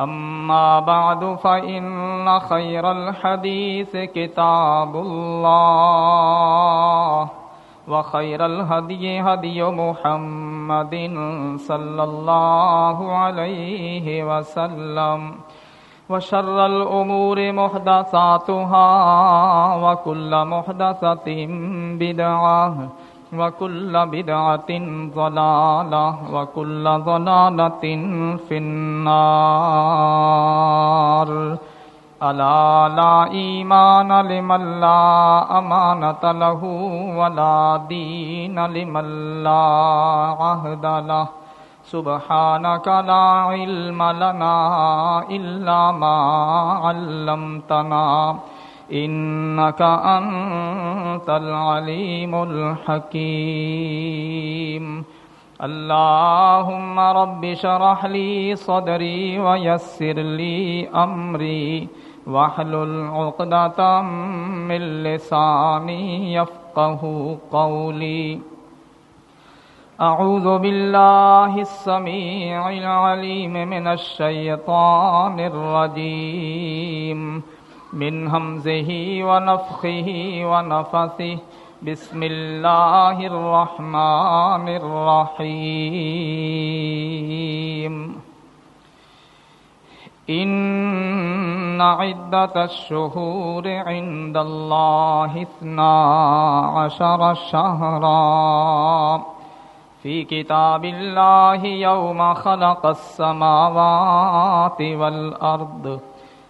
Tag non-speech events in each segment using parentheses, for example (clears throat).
أما بعد فإن خير الحديث كتاب الله وخير الهدي هدي محمد صلى الله عليه وسلم وشر الأمور محدثاتها وكل محدثة بدعة وكل بدعة ضلالة وكل ضلالة في النار ألا لا إيمان لمن لا أمانة له ولا دين لمن لا عهد له سبحانك لا علم لنا إلا ما علمتنا إنك أنت العليم الحكيم. اللهم رب شرح لي صدري ويسر لي أمري. واحلل عقدة من لساني يفقه قولي. أعوذ بالله السميع العليم من الشيطان الرجيم. من همزه ونفخه ونفثه. بسم الله الرحمن الرحيم. إن عدة الشهور عند الله اثنا عشر شهرا. في كتاب الله يوم خلق السماوات والأرض.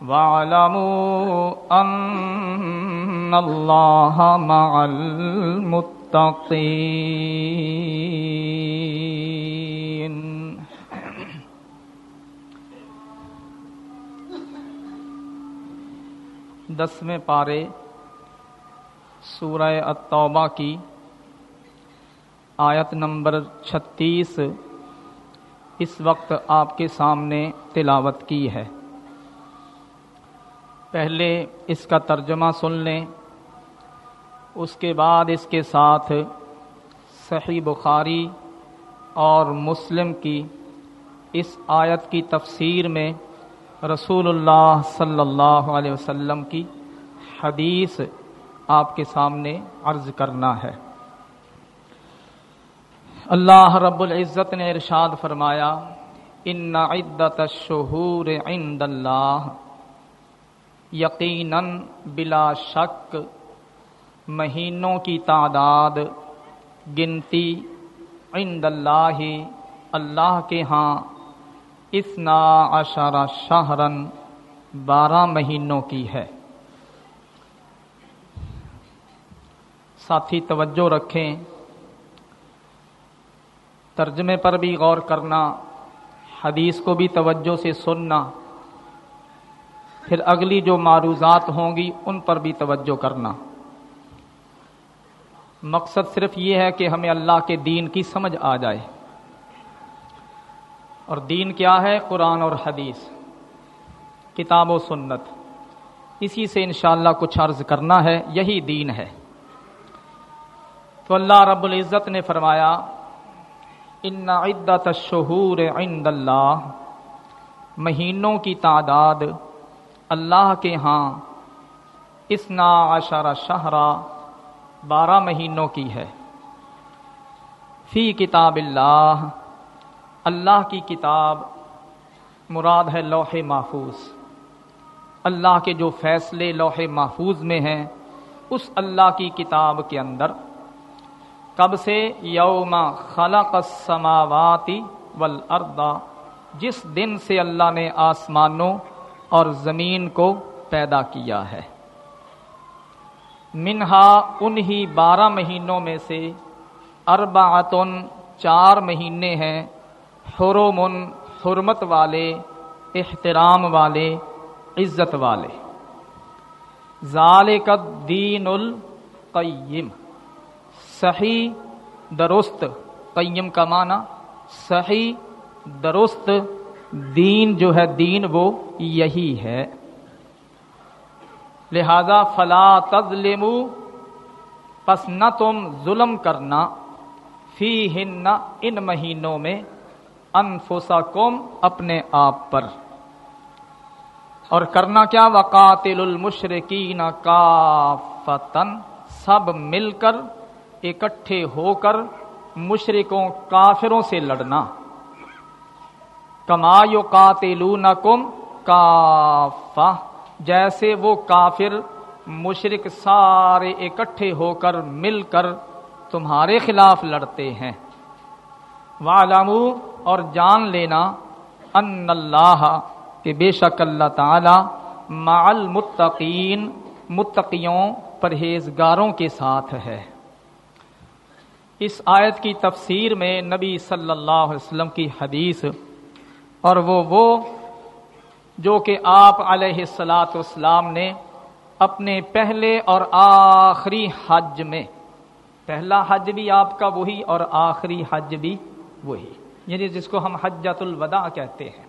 واعلموا أن الله مع المتقين. دسویں پارے سورہ التوبہ کی آیت نمبر چھتیس، اس وقت آپ کے سامنے تلاوت کی ہے۔ پہلے اس کا ترجمہ سن لیں۔ اس کے بعد اس کے ساتھ صحیح بخاری اور مسلم کی اس آیت کی تفسیر میں رسول اللہ صلی اللہ علیہ وسلم کی حدیث آپ کے سامنے عرض کرنا ہے۔ اللہ رب العزت نے ارشاد فرمایا، ان عدت الشہور عند اللہ یقیناً بلا شک مہینوں کی تعداد گنتی عند اللہ اللہ کے ہاں اسنا عشر شہرن بارہ مہینوں کی ہے۔ ساتھی، توجہ رکھیں۔ ترجمے پر بھی غور کرنا، حدیث کو بھی توجہ سے سننا۔ پھر اگلی جو معروضات ہوں گی، ان پر بھی توجہ کرنا۔ مقصد صرف یہ ہے کہ ہمیں اللہ کے دین کی سمجھ آ جائے۔ اور دین کیا ہے؟ قرآن اور حدیث۔ کتاب و سنت۔ اسی سے انشاءاللہ کچھ عرض کرنا ہے، یہی دین ہے۔ تو اللہ رب العزت نے فرمایا، ان عدت الشہور عند اللہ، مہینوں کی تعداد اللہ کے ہاں اسنا عشر شہرا بارہ مہینوں کی ہے۔ فی کتاب اللہ اللہ کی کتاب مراد ہے لوح محفوظ۔ اللہ کے جو فیصلے لوح محفوظ میں ہیں، اس اللہ کی کتاب کے اندر کب سے؟ یوم خلق السماواتی والارض، جس دن سے اللہ نے آسمانوں اور زمین کو پیدا کیا ہے۔ منہا انہی بارہ مہینوں میں سے اربعتن چار مہینے ہیں حرمن، حرمت والے، احترام والے، عزت والے۔ ذالک الدین القیم۔ صحیح درست، قیم کا معنی صحیح درست دین جو ہے، دین وہ یہی ہے۔ لہذا فلا تظلم پس نہ تم ظلم کرنا۔ فی ہن ان مہینوں میں انفسا اپنے آپ پر۔ اور کرنا کیا؟ وقاتل المشرقین کا سب مل کر، اکٹھے ہو کر مشرقوں کافروں سے لڑنا۔ کمایو قاتلون کم کافا جیسے وہ کافر مشرق سارے اکٹھے ہو کر مل کر تمہارے خلاف لڑتے ہیں۔ والمو اور جان لینا ان اللہ کہ بے شک اللہ تعالی مع المتقین، متقیوں، پرہیزگاروں کے ساتھ ہے۔ اس آیت کی تفسیر میں نبی صلی اللہ علیہ وسلم کی حدیث اور وہ وہ جو کہ آپ علیہ السلاۃ والسلام نے اپنے پہلے اور آخری حج میں، پہلا حج بھی آپ کا وہی اور آخری حج بھی وہی یعنی جس کو ہم حجت الوداع کہتے ہیں۔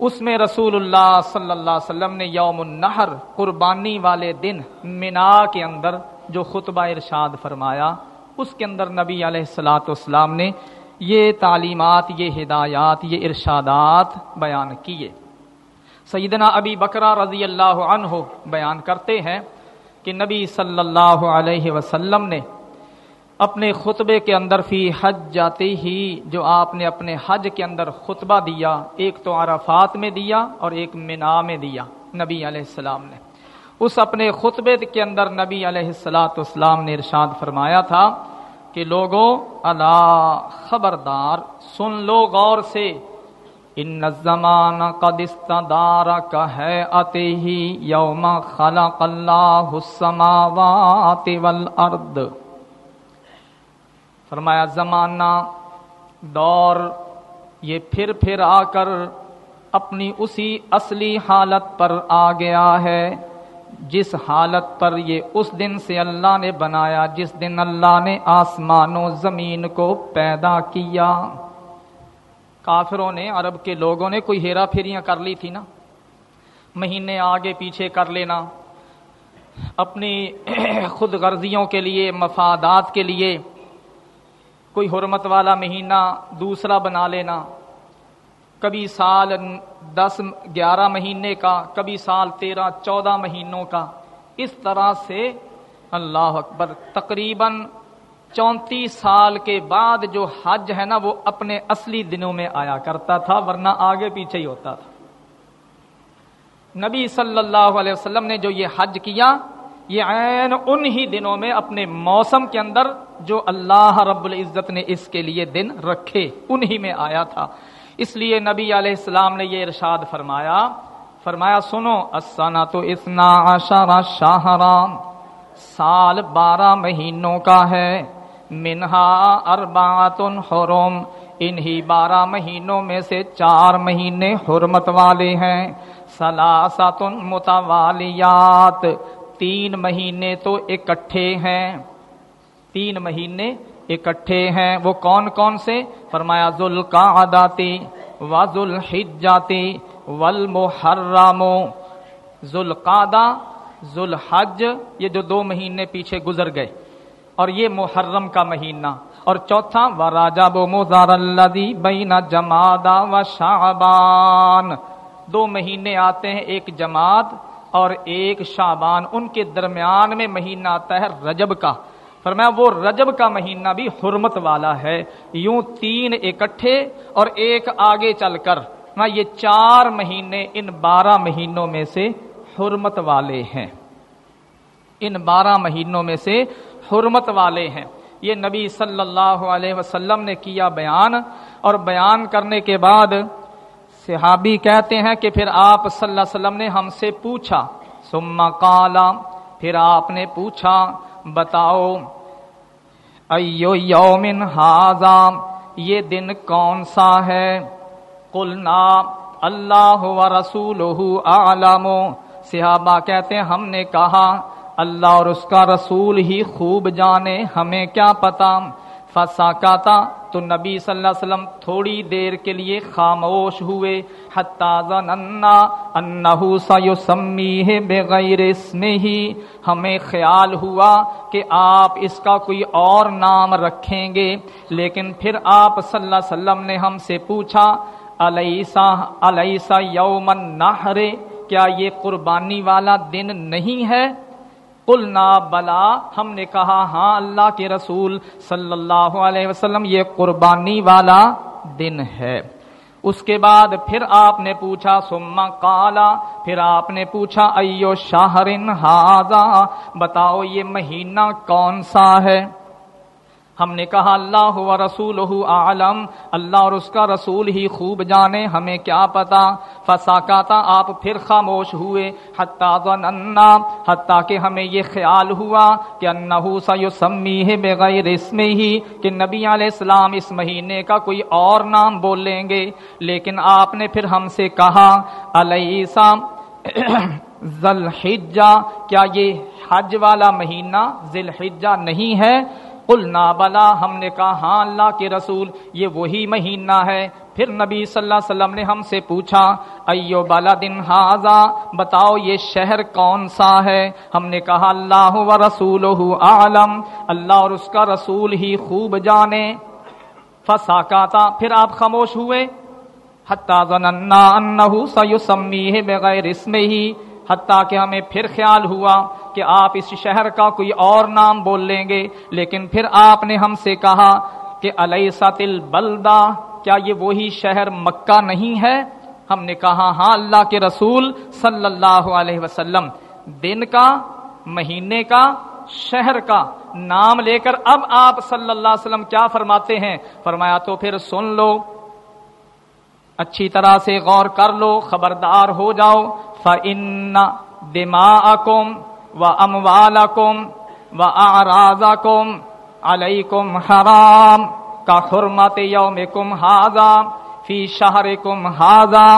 اس میں رسول اللہ صلی اللہ علیہ وسلم نے یوم النہر قربانی والے دن منا کے اندر جو خطبہ ارشاد فرمایا، اس کے اندر نبی علیہ السلاۃ والسلام نے یہ تعلیمات، یہ ہدایات، یہ ارشادات بیان کیے۔ سیدنا ابی بکرا رضی اللہ عنہ بیان کرتے ہیں کہ نبی صلی اللہ علیہ وسلم نے اپنے خطبے کے اندر فی حج جاتے ہی جو آپ نے اپنے حج کے اندر خطبہ دیا، ایک تو عرفات میں دیا اور ایک منا میں دیا نبی علیہ السلام نے۔ اس اپنے خطبے کے اندر نبی علیہ السلاۃ اسلام نے ارشاد فرمایا تھا کہ لوگوں اللہ خبردار، سن لو غور سے۔ ان زمان قدست دار کا ہے اتے ہی یوم خلق اللہ السماوات والارض۔ فرمایا، زمانہ، دور، یہ پھر پھر آ کر اپنی اسی اصلی حالت پر آ گیا ہے۔ جس حالت پر یہ اس دن سے اللہ نے بنایا، جس دن اللہ نے آسمان و زمین کو پیدا کیا۔ کافروں نے، عرب کے لوگوں نے کوئی ہیرا پھیریاں کر لی تھی نا؟ مہینے آگے پیچھے کر لینا۔ اپنی (clears throat) خود غرضیوں کے لیے، مفادات کے لیے کوئی حرمت والا مہینہ دوسرا بنا لینا۔ کبھی سال دس، گیارہ مہینے کا، کبھی سال تیرہ، چودہ مہینوں کا۔ اس طرح سے اللہ اکبر، تقریباً چونتیس سال کے بعد جو حج ہے نا، وہ اپنے اصلی دنوں میں آیا کرتا تھا، ورنہ آگے پیچھے ہی ہوتا تھا۔ نبی صلی اللہ علیہ وسلم نے جو یہ حج کیا، یہ عین ان ہی دنوں میں اپنے موسم کے اندر جو اللہ رب العزت نے اس کے لیے دن رکھے، انہی میں آیا تھا۔ اس لیے نبی علیہ السلام نے یہ ارشاد فرمایا فرمایا، سنو اسنا تو اتنا اشارہ شاہرام سال بارہ مہینوں کا ہے، منہا اربات حرم، انہی بارہ مہینوں میں سے چار مہینے حرمت والے ہیں سلاسات متوالیات، تین مہینے تو اکٹھے ہیں، تین مہینے اکٹھے ہیں وہ کون کون سے؟ فرمایا ذل و ذل حجاتی والمحرم. ذل قعدہ ذل حج یہ جو دو مہینے پیچھے گزر گئے، اور یہ محرم کا مہینہ. اور چوتھا و راجا بو مزار الدی بین جمادا و شعبان. دو مہینے آتے ہیں، ایک جماعت اور ایک شعبان. ان کے درمیان میں مہینہ آتا ہے رجب کا. فرمایا، وہ رجب کا مہینہ بھی حرمت والا ہے۔ یوں تین اکٹھے اور ایک آگے چل کر۔ یہ چار مہینے ان بارہ مہینوں میں سے حرمت والے ہیں۔ ان بارہ مہینوں میں سے حرمت والے ہیں۔ یہ نبی صلی اللہ علیہ وسلم نے کیا بیان۔ اور بیان کرنے کے بعد صحابی کہتے ہیں کہ پھر آپ صلی اللہ علیہ وسلم نے ہم سے پوچھا۔ سما کالا پھر آپ نے پوچھا، بتاؤ ایو یومن ہاضا یہ دن کون سا ہے؟ قلنا، اللہ و رسول عالم صحابہ کہتے ہیں، ہم نے کہا، اللہ اور اس کا رسول ہی خوب جانے، ہمیں کیا پتا؟ فسا تو نبی صلی اللہ علیہ وسلم تھوڑی دیر کے لیے خاموش ہوئے بغیر اسم ہی ہمیں خیال ہوا کہ آپ اس کا کوئی اور نام رکھیں گے، لیکن پھر آپ صلی اللہ علیہ وسلم نے ہم سے پوچھا علیسا علیسا یومن نہر کیا یہ قربانی والا دن نہیں ہے؟ قلنا، بلا، ہم نے کہا ہاں اللہ کے رسول صلی اللہ علیہ وسلم، یہ قربانی والا دن ہے۔ اس کے بعد پھر آپ نے پوچھا سما کالا پھر آپ نے پوچھا، ایو شاہرن ہاضا بتاؤ، یہ مہینہ کون سا ہے؟ ہم نے کہا، اللہ و رسول عالم اللہ اور اس کا رسول ہی خوب جانے، ہمیں کیا پتا؟ فساکاتا آپ پھر خاموش ہوئے، حتیٰ کہ ہمیں یہ خیال ہوا کہ انہو سیسمی ہے بغیر اسم ہی کہ نبی علیہ السلام اس مہینے کا کوئی اور نام بول لیں گے۔ لیکن آپ نے پھر ہم سے کہا علیہ ذل کیا یہ حج والا مہینہ ذل نہیں ہے؟ قلنا بلا، ہم نے کہا ہاں اللہ کے رسول، یہ وہی مہینہ ہے۔ پھر نبی صلی اللہ علیہ وسلم نے ہم سے پوچھا، ایو بالا دن ہاضا بتاؤ یہ شہر کون سا ہے؟ ہم نے کہا، اللہ و رسول عالم اللہ اور اس کا رسول ہی خوب جانے۔ فساکاتا، پھر آپ خاموش ہوئے۔ حتی ظننا انہو سیسمیہ بغیر اسم ہی حتیٰ کہ ہمیں پھر خیال ہوا۔ کہ آپ اس شہر کا کوئی اور نام بول لیں گے۔ لیکن پھر آپ نے ہم سے کہا کہ علیہ ساتل بلدا کیا یہ وہی شہر مکہ نہیں ہے؟ ہم نے کہا ہاں اللہ کے رسول صلی اللہ علیہ وسلم۔ دن کا، مہینے کا، شہر کا نام لے کر اب آپ صلی اللہ علیہ وسلم کیا فرماتے ہیں؟ فرمایا تو پھر سن لو۔ اچھی طرح سے غور کر لو، خبردار ہو جاؤ۔ فن دما و اموال کم و آراز کم حرام کا حرمت یوم کم ہاضا فی شہر کم ہاضا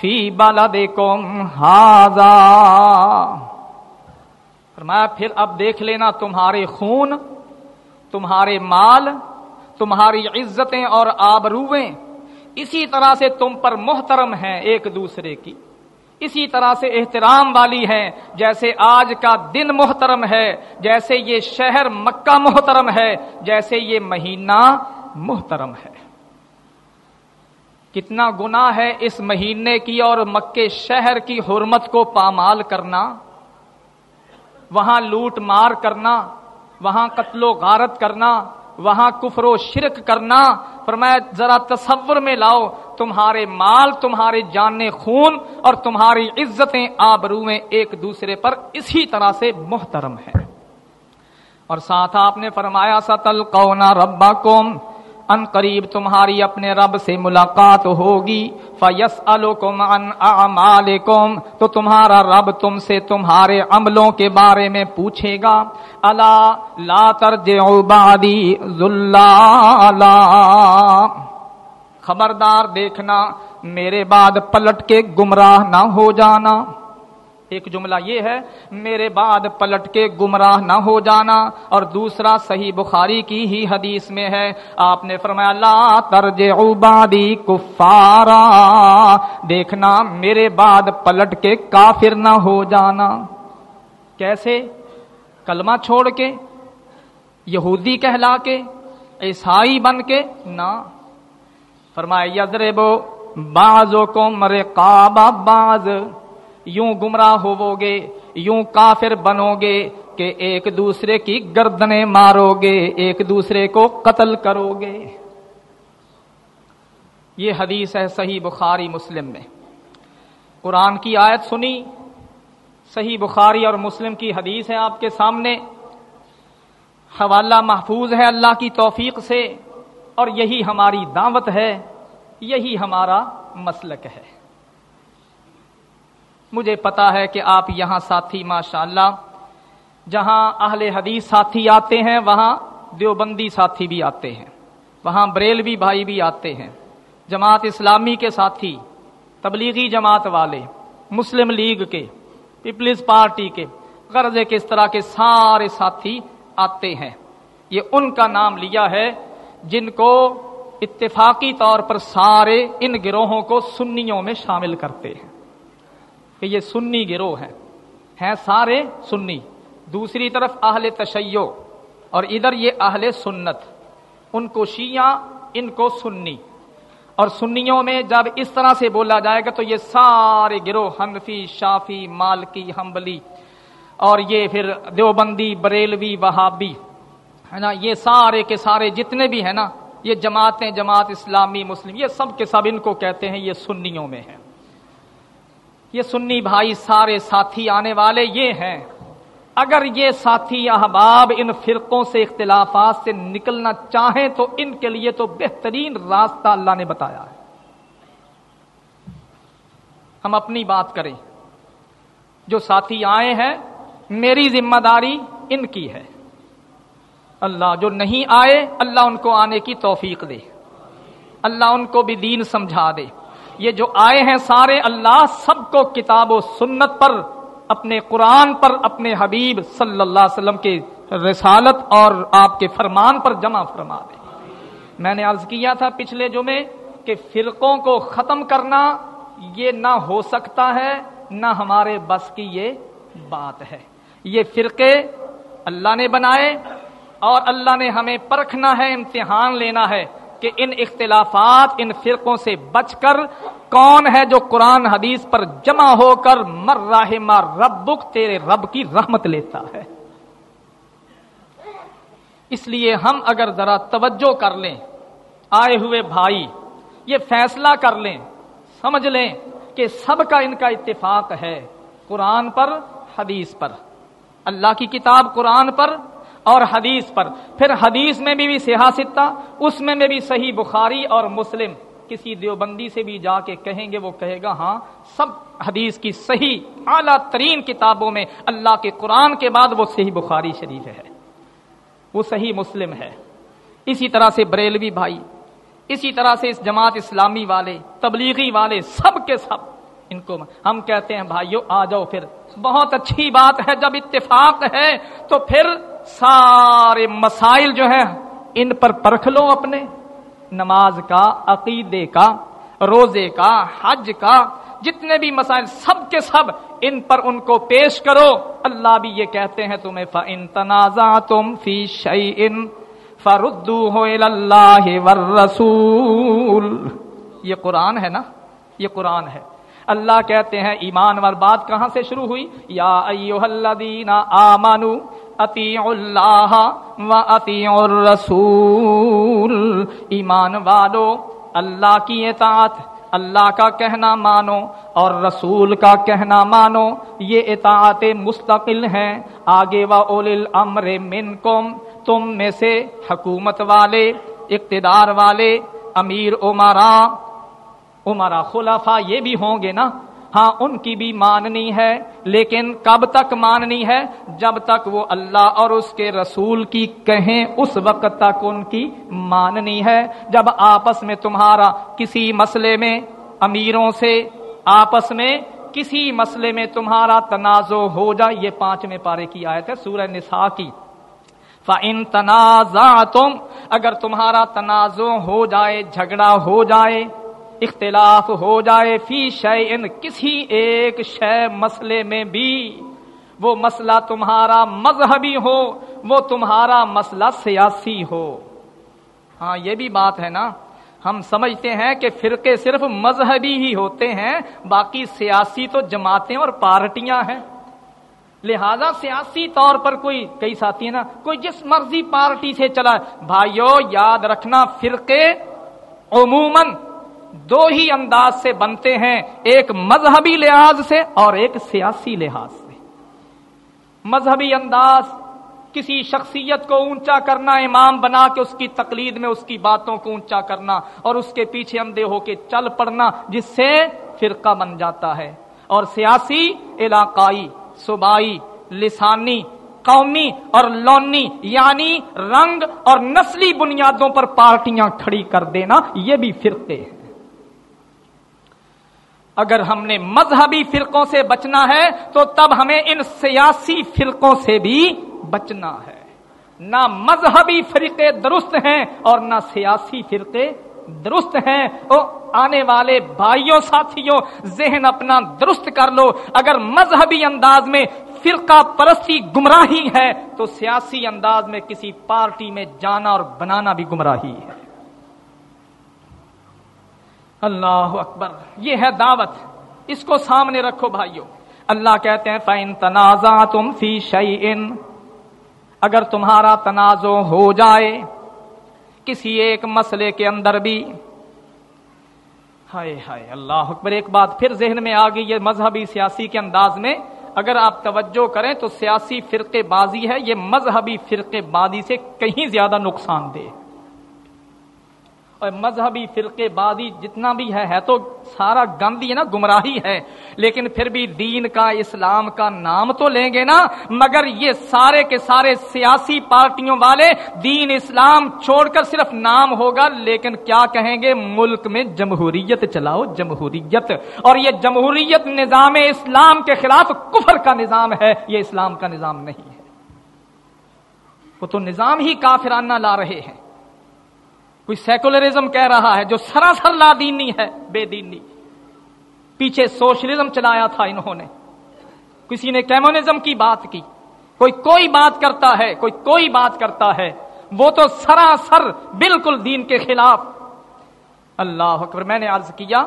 فی بلد کم ہاضا فرمایا، پھر اب دیکھ لینا تمہارے خون، تمہارے مال، تمہاری عزتیں اور آبرویں اسی طرح سے تم پر محترم ہیں ایک دوسرے کی۔ اسی طرح سے احترام والی ہے۔ جیسے آج کا دن محترم ہے، جیسے یہ شہر مکہ محترم ہے، جیسے یہ مہینہ محترم ہے۔ کتنا گنا ہے اس مہینے کی اور مکے شہر کی حرمت کو پامال کرنا، وہاں لوٹ مار کرنا، وہاں قتل و غارت کرنا۔ وہاں کفر و شرک کرنا، فرمایا، ذرا تصور میں لاؤ، تمہارے مال، تمہارے جان خون اور تمہاری عزتیں آبرویں ایک دوسرے پر اسی طرح سے محترم ہیں۔ اور ساتھ آپ نے فرمایا ستل کونا ربا ان قریب تمہاری اپنے رب سے ملاقات ہوگی۔ فیس الکم تو تمہارا رب تم سے تمہارے عملوں کے بارے میں پوچھے گا۔ اللہ لا بادی خبردار دیکھنا، میرے بعد پلٹ کے گمراہ نہ ہو جانا۔ ایک جملہ یہ ہے، میرے بعد پلٹ کے گمراہ نہ ہو جانا۔ اور دوسرا، صحیح بخاری کی ہی حدیث میں ہے، آپ نے فرمایا، لا ترج عبادی کفارا۔ دیکھنا، میرے بعد پلٹ کے کافر نہ ہو جانا۔ کیسے؟ کلمہ چھوڑ کے، یہودی کہلا کے، عیسائی بن کے؟ نہ۔ فرمایا یزربو بازو کو مرے کعبہ باز یوں گمراہ ہوو گے یوں کافر بنو گے کہ ایک دوسرے کی گردنے مارو گے ایک دوسرے کو قتل کرو گے یہ حدیث ہے صحیح بخاری مسلم میں۔ قرآن کی آیت سنی، صحیح بخاری اور مسلم کی حدیث ہے آپ کے سامنے۔ حوالہ محفوظ ہے اللہ کی توفیق سے اور یہی ہماری دعوت ہے، یہی ہمارا مسلک ہے۔ مجھے پتا ہے کہ آپ یہاں ساتھی ماشاء اللہ جہاں اہل حدیث ساتھی آتے ہیں، وہاں دیوبندی ساتھی بھی آتے ہیں، وہاں بریلوی بھائی بھی آتے ہیں، جماعت اسلامی کے ساتھی، تبلیغی جماعت والے، مسلم لیگ کے، پیپلز پارٹی کے، غرض کے اس طرح کے سارے ساتھی آتے ہیں۔ یہ ان کا نام لیا ہے جن کو اتفاقی طور پر سارے ان گروہوں کو سنیوں میں شامل کرتے ہیں۔ کہ یہ سنی گروہ ہیں۔ ہیں سارے سنی۔ دوسری طرف اہل تشیع اور ادھر یہ اہل سنت۔ ان کو شیعہ، ان کو سنی۔ اور سنیوں میں جب اس طرح سے بولا جائے گا تو یہ سارے گروہ، حنفی، شافی، مالکی ہمبلی اور یہ پھر دیوبندی، بریلوی، وہابی، ہے نا، یہ سارے کے سارے جتنے بھی ہیں نا، یہ جماعتیں، جماعت اسلامی، مسلم، یہ سب کے سب ان کو کہتے ہیں یہ سنیوں میں ہیں۔ یہ سنی بھائی سارے ساتھی آنے والے یہ ہیں۔ اگر یہ ساتھی احباب ان فرقوں سے اختلافات سے نکلنا چاہیں تو ان کے لیے تو بہترین راستہ اللہ نے بتایا ہے۔ ہم اپنی بات کریں۔ جو ساتھی آئے ہیں، میری ذمہ داری ان کی ہے۔ اللہ جو نہیں آئے، اللہ ان کو آنے کی توفیق دے۔ اللہ ان کو بھی دین سمجھا دے۔ یہ جو آئے ہیں سارے اللہ سب کو کتاب و سنت پر، اپنے قرآن پر، اپنے حبیب صلی اللہ علیہ وسلم کے رسالت اور آپ کے فرمان پر جمع فرما دے میں نے عرض کیا تھا پچھلے جمعے کہ فرقوں کو ختم کرنا یہ نہ ہو سکتا ہے، نہ ہمارے بس کی یہ بات ہے۔ یہ فرقے اللہ نے بنائے اور اللہ نے ہمیں پرکھنا ہے، امتحان لینا ہے۔ کہ ان اختلافات ان فرقوں سے بچ کر کون ہے جو قرآن حدیث پر جمع ہو کر مر راہ ربک تیرے رب کی رحمت لیتا ہے۔ اس لیے ہم اگر ذرا توجہ کر لیں، آئے ہوئے بھائی، یہ فیصلہ کر لیں، سمجھ لیں کہ سب کا ان کا اتفاق ہے قرآن پر، حدیث پر۔ اللہ کی کتاب قرآن پر اور حدیث پر۔ پھر حدیث میں بھی, بھی سیاستہ اس میں میں بھی صحیح بخاری اور مسلم۔ کسی دیوبندی سے بھی جا کے کہیں گے وہ کہے گا ہاں سب حدیث کی صحیح اعلیٰ ترین کتابوں میں اللہ کے قرآن کے بعد وہ صحیح بخاری شریف ہے۔ وہ صحیح مسلم ہے۔ اسی طرح سے بریلوی بھائی اسی طرح سے اس جماعت اسلامی والے تبلیغی والے سب کے سب۔ ان کو ہم کہتے ہیں بھائیو آ جاؤ پھر۔ بہت اچھی بات ہے جب اتفاق ہے تو پھر سارے مسائل جو ہیں، ان پر پرکھ لو اپنے۔ نماز کا، عقیدے کا، روزے کا، حج کا، جتنے بھی مسائل، سب کے سب ان پر ان کو پیش کرو۔ اللہ بھی یہ کہتے ہیں تمہیں فن تنازع تم فی شعی ان فردو ہو اللہ رسول یہ قرآن ہے نا؟ یہ قرآن ہے۔ اللہ کہتے ہیں، ایمان وال بات کہاں سے شروع ہوئی؟ یا ایوہ الذین آمنوا اطیع اللہ و اطیع الرسول. ایمان والو، اللہ کی اطاعت، اللہ کا کہنا مانو اور رسول کا کہنا مانو، یہ اطاعت مستقل ہیں۔ آگے و اول الامر منکم، تم میں سے حکومت والے، اقتدار والے، امیر عمرا عمرا خلافہ یہ بھی ہوں گے نا۔ ہاں ان کی بھی ماننی ہے، لیکن کب تک ماننی ہے؟ جب تک وہ اللہ اور اس کے رسول کی کہیں، اس وقت تک ان کی ماننی ہے۔ جب آپس میں تمہارا کسی مسئلے میں امیروں سے آپس میں کسی مسئلے میں تمہارا تنازع ہو جائے، یہ پانچویں پارے کی آیت ہے، سورہ نساء کی۔ فَإِن تَنَازَعْتُمْ، اگر تمہارا تنازع ہو جائے، جھگڑا ہو جائے اختلاف ہو جائے فی شیئن کسی ایک شے مسئلے میں بھی، وہ مسئلہ تمہارا مذہبی ہو، وہ تمہارا مسئلہ سیاسی ہو۔ ہاں یہ بھی بات ہے نا۔ ہم سمجھتے ہیں کہ فرقے صرف مذہبی ہی ہوتے ہیں، باقی سیاسی تو جماعتیں اور پارٹیاں ہیں۔ لہذا سیاسی طور پر کوئی، کئی ساتھی ہیں نا، کوئی جس مرضی پارٹی سے چلا بھائیو، یاد رکھنا، فرقے عموماً دو ہی انداز سے بنتے ہیں، ایک مذہبی لحاظ سے اور ایک سیاسی لحاظ سے۔ مذہبی انداز، کسی شخصیت کو اونچا کرنا، امام بنا کے اس کی تقلید میں اس کی باتوں کو اونچا کرنا اور اس کے پیچھے اندھے ہو کے چل پڑنا، جس سے فرقہ بن جاتا ہے۔ اور سیاسی، علاقائی، صوبائی، لسانی، قومی اور لونی یعنی رنگ اور نسلی بنیادوں پر پارٹیاں کھڑی کر دینا، یہ بھی فرقے ہیں۔ اگر ہم نے مذہبی فرقوں سے بچنا ہے تو تب ہمیں ان سیاسی فرقوں سے بھی بچنا ہے۔ نہ مذہبی فرقے درست ہیں اور نہ سیاسی فرقے درست ہیں۔ او آنے والے بھائیوں، ساتھیوں، ذہن اپنا درست کر لو۔ اگر مذہبی انداز میں فرقہ پرستی گمراہی ہے تو سیاسی انداز میں کسی پارٹی میں جانا اور بنانا بھی گمراہی ہے۔ اللہ اکبر۔ یہ ہے دعوت۔ اس کو سامنے رکھو بھائیوں اللہ کہتے ہیں، فَإِن تَنَازَعْتُمْ فِي شَيْءٍ۔ اگر تمہارا تنازع ہو جائے کسی ایک مسئلے کے اندر بھی۔ ہائے ہائے، اللہ اکبر، ایک بات پھر ذہن میں آ گئی، یہ مذہبی سیاسی کے انداز میں۔ اگر آپ توجہ کریں تو سیاسی فرقے بازی ہے، یہ مذہبی فرقے بازی سے کہیں زیادہ نقصان دہ۔ اور مذہبی فرقے بادی جتنا بھی ہے ہے تو سارا گندی ہے نا، گمراہی ہے۔ لیکن پھر بھی دین کا، اسلام کا نام تو لیں گے نا، مگر یہ سارے کے سارے سیاسی پارٹیوں والے دین اسلام چھوڑ کر صرف نام ہوگا، لیکن کیا کہیں گے، ملک میں جمہوریت چلاؤ، جمہوریت۔ اور یہ جمہوریت نظام اسلام کے خلاف کفر کا نظام ہے، یہ اسلام کا نظام نہیں ہے۔ وہ تو نظام ہی کافرانہ لا رہے ہیں۔ کوئی سیکولرزم کہہ رہا ہے جو سراسر لا دینی ہے، بے دینی۔ پیچھے سوشلزم چلایا تھا انہوں نے۔ کسی نے کیمونزم کی بات کی۔ کوئی کوئی بات کرتا ہے، کوئی کوئی بات کرتا ہے۔ وہ تو سراسر بالکل دین کے خلاف۔ اللہ اکبر، میں نے عرض کیا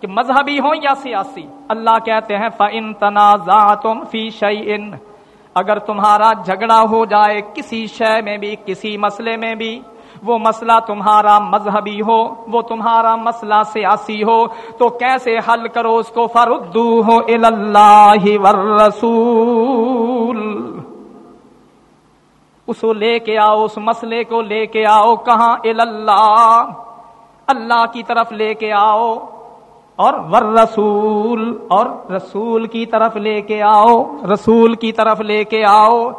کہ مذہبی ہوں یا سیاسی؟ اللہ کہتے ہیں، فَإِن تَنَازَعْتُمْ فِي شَيْءٍ۔ اگر تمہارا جھگڑا ہو جائے کسی شے میں بھی، کسی مسئلے میں بھی وہ مسئلہ تمہارا مذہبی ہو، وہ تمہارا مسئلہ سیاسی ہو، تو کیسے حل کرو اس کو؟ فردو ہو اللہ والرسول۔ اس کو لے کے آؤ، اس مسئلے کو لے کے آؤ، کہاں؟ اللہ اللہ کی طرف لے کے آؤ اور ور رسول اور رسول کی طرف لے کے آؤ، رسول کی طرف لے کے آؤ۔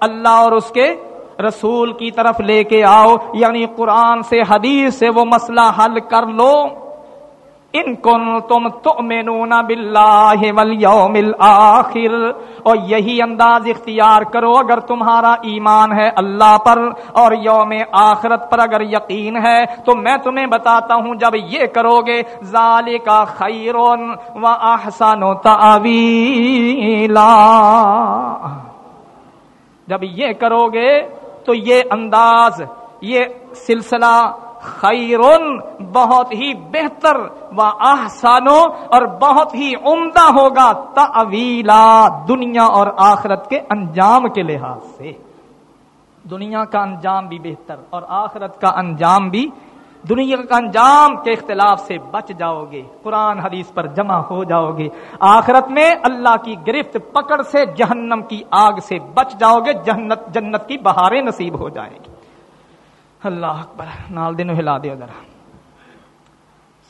اللہ اور اس کے رسول کی طرف لے کے آؤ یعنی قرآن سے حدیث سے وہ مسئلہ حل کر لو۔ ان کن تم تؤمنون باللہ والیوم الاخر۔ اور یہی انداز اختیار کرو اگر تمہارا ایمان ہے اللہ پر، اور یوم آخرت پر اگر یقین ہے تو میں تمہیں بتاتا ہوں، جب یہ کرو گے، ذالک خیر و احسن تعویلا جب یہ کرو گے تو یہ انداز، یہ سلسلہ خیرون بہت ہی بہتر و آسانوں اور بہت ہی عمدہ ہوگا تعویلا دنیا اور آخرت کے انجام کے لحاظ سے۔ دنیا کا انجام بھی بہتر اور آخرت کا انجام بھی دنیا کا انجام کے اختلاف سے بچ جاؤ گے قرآن حدیث پر جمع ہو جاؤ گے آخرت میں اللہ کی گرفت پکڑ سے جہنم کی آگ سے بچ جاؤ گے جنت جنت کی بہاریں نصیب ہو جائے گی۔ اللہ اکبر، نال دن ہلا دے ذرا۔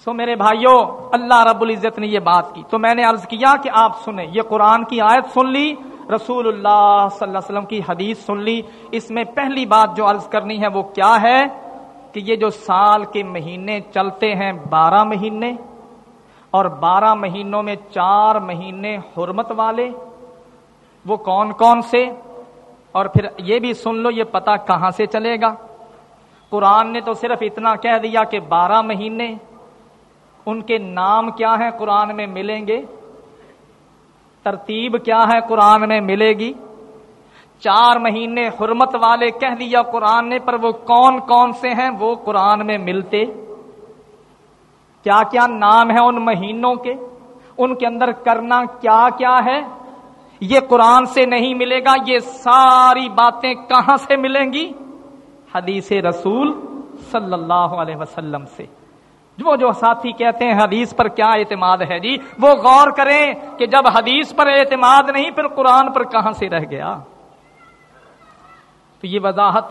سو میرے بھائیوں اللہ رب العزت نے یہ بات کی۔ تو میں نے عرض کیا کہ آپ سنیں، یہ قرآن کی آیت سن لی، رسول اللہ صلی اللہ علیہ وسلم کی حدیث سن لی۔ اس میں پہلی بات جو عرض کرنی ہے وہ کیا ہے؟ کہ یہ جو سال کے مہینے چلتے ہیں بارہ مہینے اور بارہ مہینوں میں چار مہینے حرمت والے، وہ کون کون سے؟ اور پھر یہ بھی سن لو، یہ پتا کہاں سے چلے گا؟ قرآن نے تو صرف اتنا کہہ دیا کہ بارہ مہینے، ان کے نام کیا ہیں قرآن میں ملیں گے؟ ترتیب کیا ہے قرآن میں ملے گی؟ چار مہینے حرمت والے کہہ دیا قرآن نے، پر وہ کون کون سے ہیں؟ وہ قرآن میں ملتے۔ کیا کیا نام ہے ان مہینوں کے؟ ان کے اندر کرنا کیا کیا ہے؟ یہ قرآن سے نہیں ملے گا، یہ ساری باتیں کہاں سے ملیں گی؟ حدیث رسول صلی اللہ علیہ وسلم سے۔ وہ جو ساتھی کہتے ہیں، حدیث پر کیا اعتماد ہے جی؟ وہ غور کریں کہ جب حدیث پر اعتماد نہیں، پھر قرآن پر کہاں سے رہ گیا؟ تو یہ وضاحت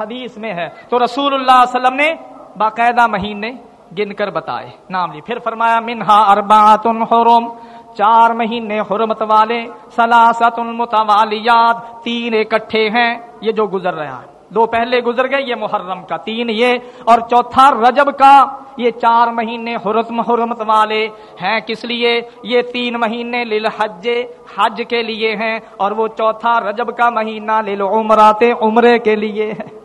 حدیث میں ہے۔ تو رسول اللہ علیہ وسلم نے باقاعدہ مہینے گن کر بتائے۔ نام لی جی۔ پھر فرمایا، منہا اربات حرم۔ چار مہینے حرمت والے سلاست المتوالیات تین اکٹھے ہیں۔ یہ جو گزر رہا ہے دو پہلے گزر گئے، یہ محرم کا تین یہ، اور چوتھا رجب کا، یہ چار مہینے حرم حرمت والے ہیں، کس لیے؟ یہ تین مہینے للحج، حج کے لیے ہیں، اور وہ چوتھا رجب کا مہینہ للعمرات، عمرے کے لیے ہے۔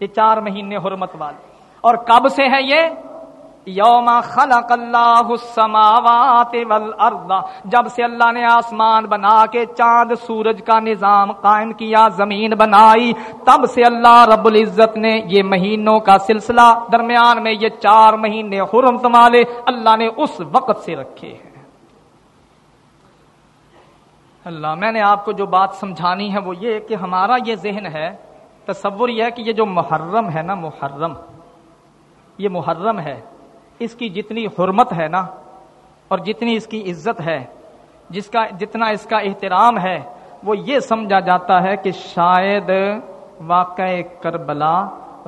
یہ چار مہینے حرمت والے۔ اور کب سے ہے یہ؟ یوم خلق اللہ السماوات والارض۔ جب سے اللہ نے آسمان بنا کے چاند، سورج کا نظام قائم کیا، زمین بنائی، تب سے اللہ رب العزت نے یہ مہینوں کا سلسلہ، درمیان میں یہ چار مہینے حرم تمالے اللہ نے اس وقت سے رکھے ہیں۔ اللہ، میں نے آپ کو جو بات سمجھانی ہے وہ یہ کہ ہمارا یہ ذہن ہے، تصور یہ ہے کہ یہ جو محرم ہے نا، محرم، یہ محرم ہے۔ اس کی جتنی حرمت ہے نا، اور جتنی اس کی عزت ہے، جس کا، جتنا اس کا احترام ہے، وہ یہ سمجھا جاتا ہے کہ شاید واقع کربلا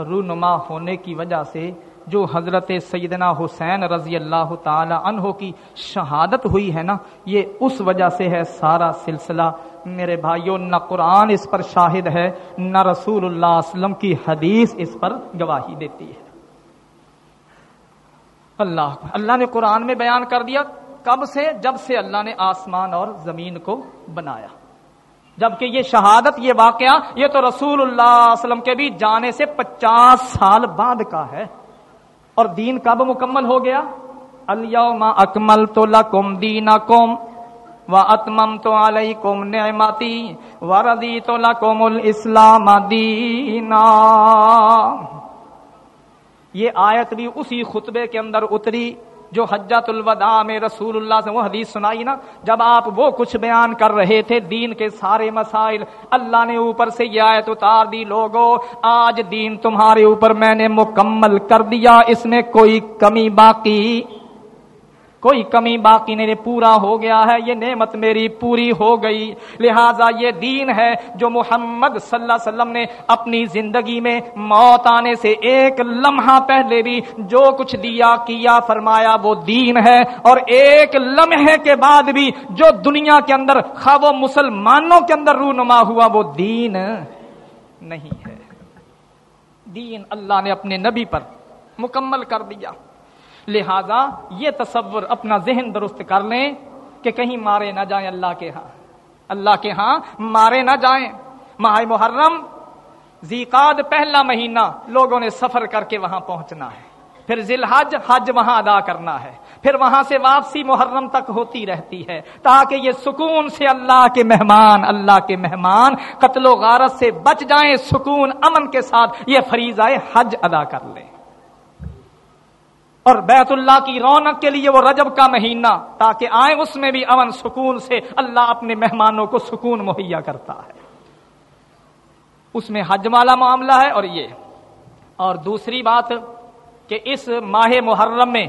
رونما ہونے کی وجہ سے جو حضرت سیدنا حسین رضی اللہ تعالی عنہ کی شہادت ہوئی ہے نا، یہ اس وجہ سے ہے، سارا سلسلہ میرے بھائیوں، نہ قرآن اس پر شاہد ہے، نہ رسول اللہ وسلم کی حدیث اس پر گواہی دیتی ہے۔ اللہ اللہ نے قرآن میں بیان کر دیا، کب سے؟ جب سے اللہ نے آسمان اور زمین کو بنایا۔ جبکہ یہ شہادت، یہ واقعہ، یہ تو رسول اللہ علیہ وسلم کے بھی جانے سے پچاس سال بعد کا ہے۔ اور دین کب مکمل ہو گیا؟ الم اکمل تو لکم دین کم و اتمم تو علیہ کم نعمتی و ردی تو لکم الاسلام دینا۔ یہ آیت بھی اسی خطبے کے اندر اتری جو حجت الوداع میں رسول اللہ سے وہ حدیث سنائی نا، جب آپ وہ کچھ بیان کر رہے تھے دین کے سارے مسائل، اللہ نے اوپر سے یہ آیت اتار دی، لوگو، آج دین تمہارے اوپر میں نے مکمل کر دیا، اس میں کوئی کمی باقی کوئی کمی باقی نہیں پورا ہو گیا ہے، یہ نعمت میری پوری ہو گئی۔ لہذا یہ دین ہے جو محمد صلی اللہ علیہ وسلم نے اپنی زندگی میں موت آنے سے ایک لمحہ پہلے بھی جو کچھ دیا، کیا، فرمایا، وہ دین ہے۔ اور ایک لمحے کے بعد بھی جو دنیا کے اندر خواب مسلمانوں کے اندر رونما ہوا، وہ دین نہیں ہے۔ دین اللہ نے اپنے نبی پر مکمل کر دیا۔ لہذا یہ تصور اپنا ذہن درست کر لیں کہ کہیں مارے نہ جائیں اللہ کے ہاں۔ اللہ کے ہاں مارے نہ جائیں۔ ماہ محرم زیقاد پہلا مہینہ لوگوں نے سفر کر کے وہاں پہنچنا ہے۔ پھر ذیل حج حج وہاں ادا کرنا ہے۔ پھر وہاں سے واپسی محرم تک ہوتی رہتی ہے تاکہ یہ سکون سے اللہ کے مہمان، اللہ کے مہمان قتل و غارت سے بچ جائیں، سکون، امن کے ساتھ یہ فریضہ حج ادا کر لیں۔ اور بیت اللہ کی رونق کے لیے وہ رجب کا مہینہ، تاکہ آئیں اس میں بھی امن سکون سے، اللہ اپنے مہمانوں کو سکون مہیا کرتا ہے۔ اس میں حج والا معاملہ ہے اور یہ۔ اور دوسری بات کہ اس ماہ محرم میں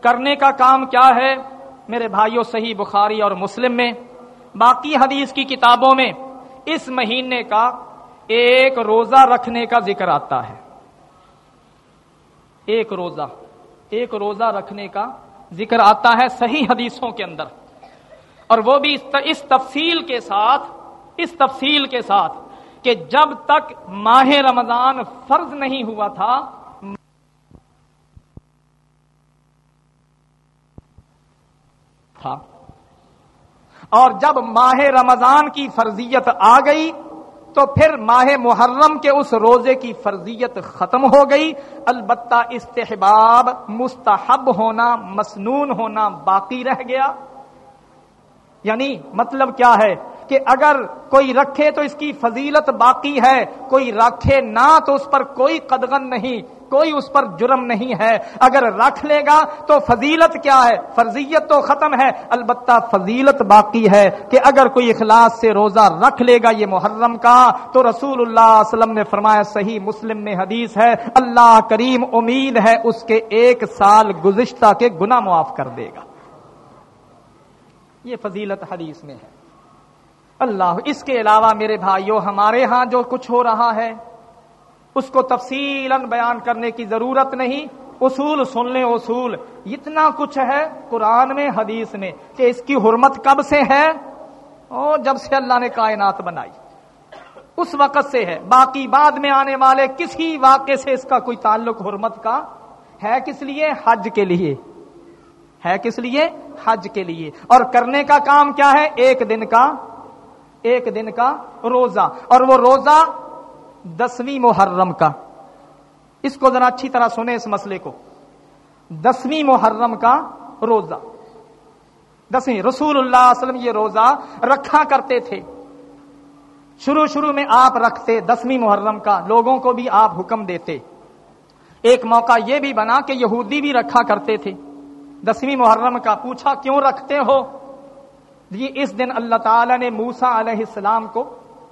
کرنے کا کام کیا ہے، میرے بھائیوں صحیح بخاری اور مسلم میں۔ باقی حدیث کی کتابوں میں اس مہینے کا ایک روزہ رکھنے کا ذکر آتا ہے۔ ایک روزہ۔ ایک روزہ رکھنے کا ذکر آتا ہے صحیح حدیثوں کے اندر۔ اور وہ بھی اس تفصیل کے ساتھ، اس تفصیل کے ساتھ کہ جب تک ماہ رمضان فرض نہیں ہوا تھا تھا۔ اور جب ماہ رمضان کی فرضیت آ گئی تو پھر ماہ محرم کے اس روزے کی فرضیت ختم ہو گئی۔ البتہ استحباب مستحب ہونا، مسنون ہونا باقی رہ گیا۔ یعنی مطلب کیا ہے؟ کہ اگر کوئی رکھے تو اس کی فضیلت باقی ہے، کوئی رکھے نہ تو اس پر کوئی قدغن نہیں، کوئی اس پر جرم نہیں ہے۔ اگر رکھ لے گا تو فضیلت کیا ہے؟ فرضیت تو ختم ہے۔ البتہ فضیلت باقی ہے کہ اگر کوئی اخلاص سے روزہ رکھ لے گا یہ محرم کا، تو رسول اللہ علیہ وسلم نے فرمایا صحیح مسلم میں حدیث ہے، اللہ کریم امید ہے اس کے ایک سال گزشتہ کے گنا معاف کر دے گا۔ یہ فضیلت حدیث میں ہے۔ اللہ، اس کے علاوہ میرے بھائیوں ہمارے ہاں جو کچھ ہو رہا ہے، اس کو تفصیل بیان کرنے کی ضرورت نہیں، اصول سن لیں، اصول۔ اتنا کچھ ہے قرآن میں، حدیث میں، کہ اس کی حرمت کب سے ہے؟ او جب سے اللہ نے کائنات بنائی۔ اس وقت سے ہے۔ باقی بعد میں آنے والے کسی واقعے سے اس کا کوئی تعلق حرمت کا ہے کس لیے؟ حج کے لیے۔ ہے کس لیے؟ حج کے لیے۔ اور کرنے کا کام کیا ہے؟ ایک دن کا ایک دن کا روزہ اور وہ روزہ دسویں محرم کا۔ اس کو ذرا اچھی طرح سنیں اس مسئلے کو۔ دسویں محرم کا روزہ۔ دسویں رسول اللہ علیہ وسلم یہ روزہ رکھا کرتے تھے۔ شروع شروع میں آپ رکھتے دسویں محرم کا، لوگوں کو بھی آپ حکم دیتے۔ ایک موقع یہ بھی بنا کہ یہودی بھی رکھا کرتے تھے۔ دسویں محرم کا پوچھا کیوں رکھتے ہو؟ یہ اس دن اللہ تعالی نے موسا علیہ السلام کو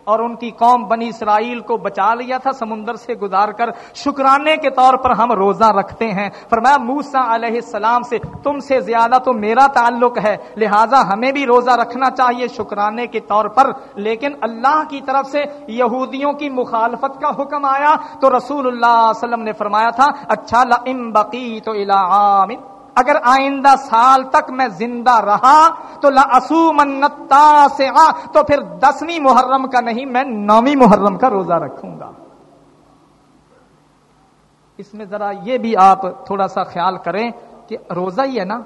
اور ان کی قوم بنی اسرائیل کو بچا لیا تھا سمندر سے گزار کر۔ شکرانے کے طور پر ہم روزہ رکھتے ہیں۔ فرمایا موسا علیہ السلام سے تم سے زیادہ تو میرا تعلق ہے، لہٰذا ہمیں بھی روزہ رکھنا چاہیے شکرانے کے طور پر۔ لیکن اللہ کی طرف سے یہودیوں کی مخالفت کا حکم آیا۔ تو رسول اللہ علیہ وسلم نے فرمایا تھا اچھا بقی تو اگر آئندہ سال تک میں زندہ رہا تو لاسو منتا سے آ تو پھر دسویں محرم کا نہیں، میں نویں محرم کا روزہ رکھوں گا۔ اس میں ذرا یہ بھی آپ تھوڑا سا خیال کریں کہ روزہ ہی ہے نا۔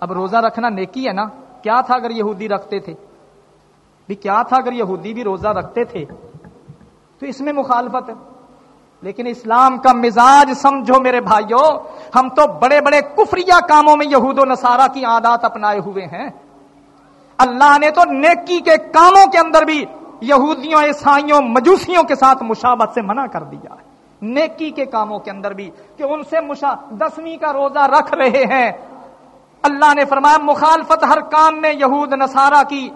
اب روزہ رکھنا نیکی ہے نا۔ کیا تھا اگر یہودی رکھتے تھے؟ بھی کیا تھا اگر یہودی بھی روزہ رکھتے تھے؟ تو اس میں مخالفت ہے۔ لیکن اسلام کا مزاج سمجھو میرے بھائیوں ہم تو بڑے بڑے کفریہ کاموں میں یہود و نصارہ کی عادات اپنائے ہوئے ہیں۔ اللہ نے تو نیکی کے کاموں کے اندر بھی یہودیوں، عیسائیوں، مجوسیوں کے ساتھ مشابت سے منع کر دیا ہے۔ نیکی کے کاموں کے اندر بھی کہ ان سے مشا، دسویں کا روزہ رکھ رہے ہیں۔ اللہ نے فرمایا، مخالفت ہر کام میں یہود، نصارہ کی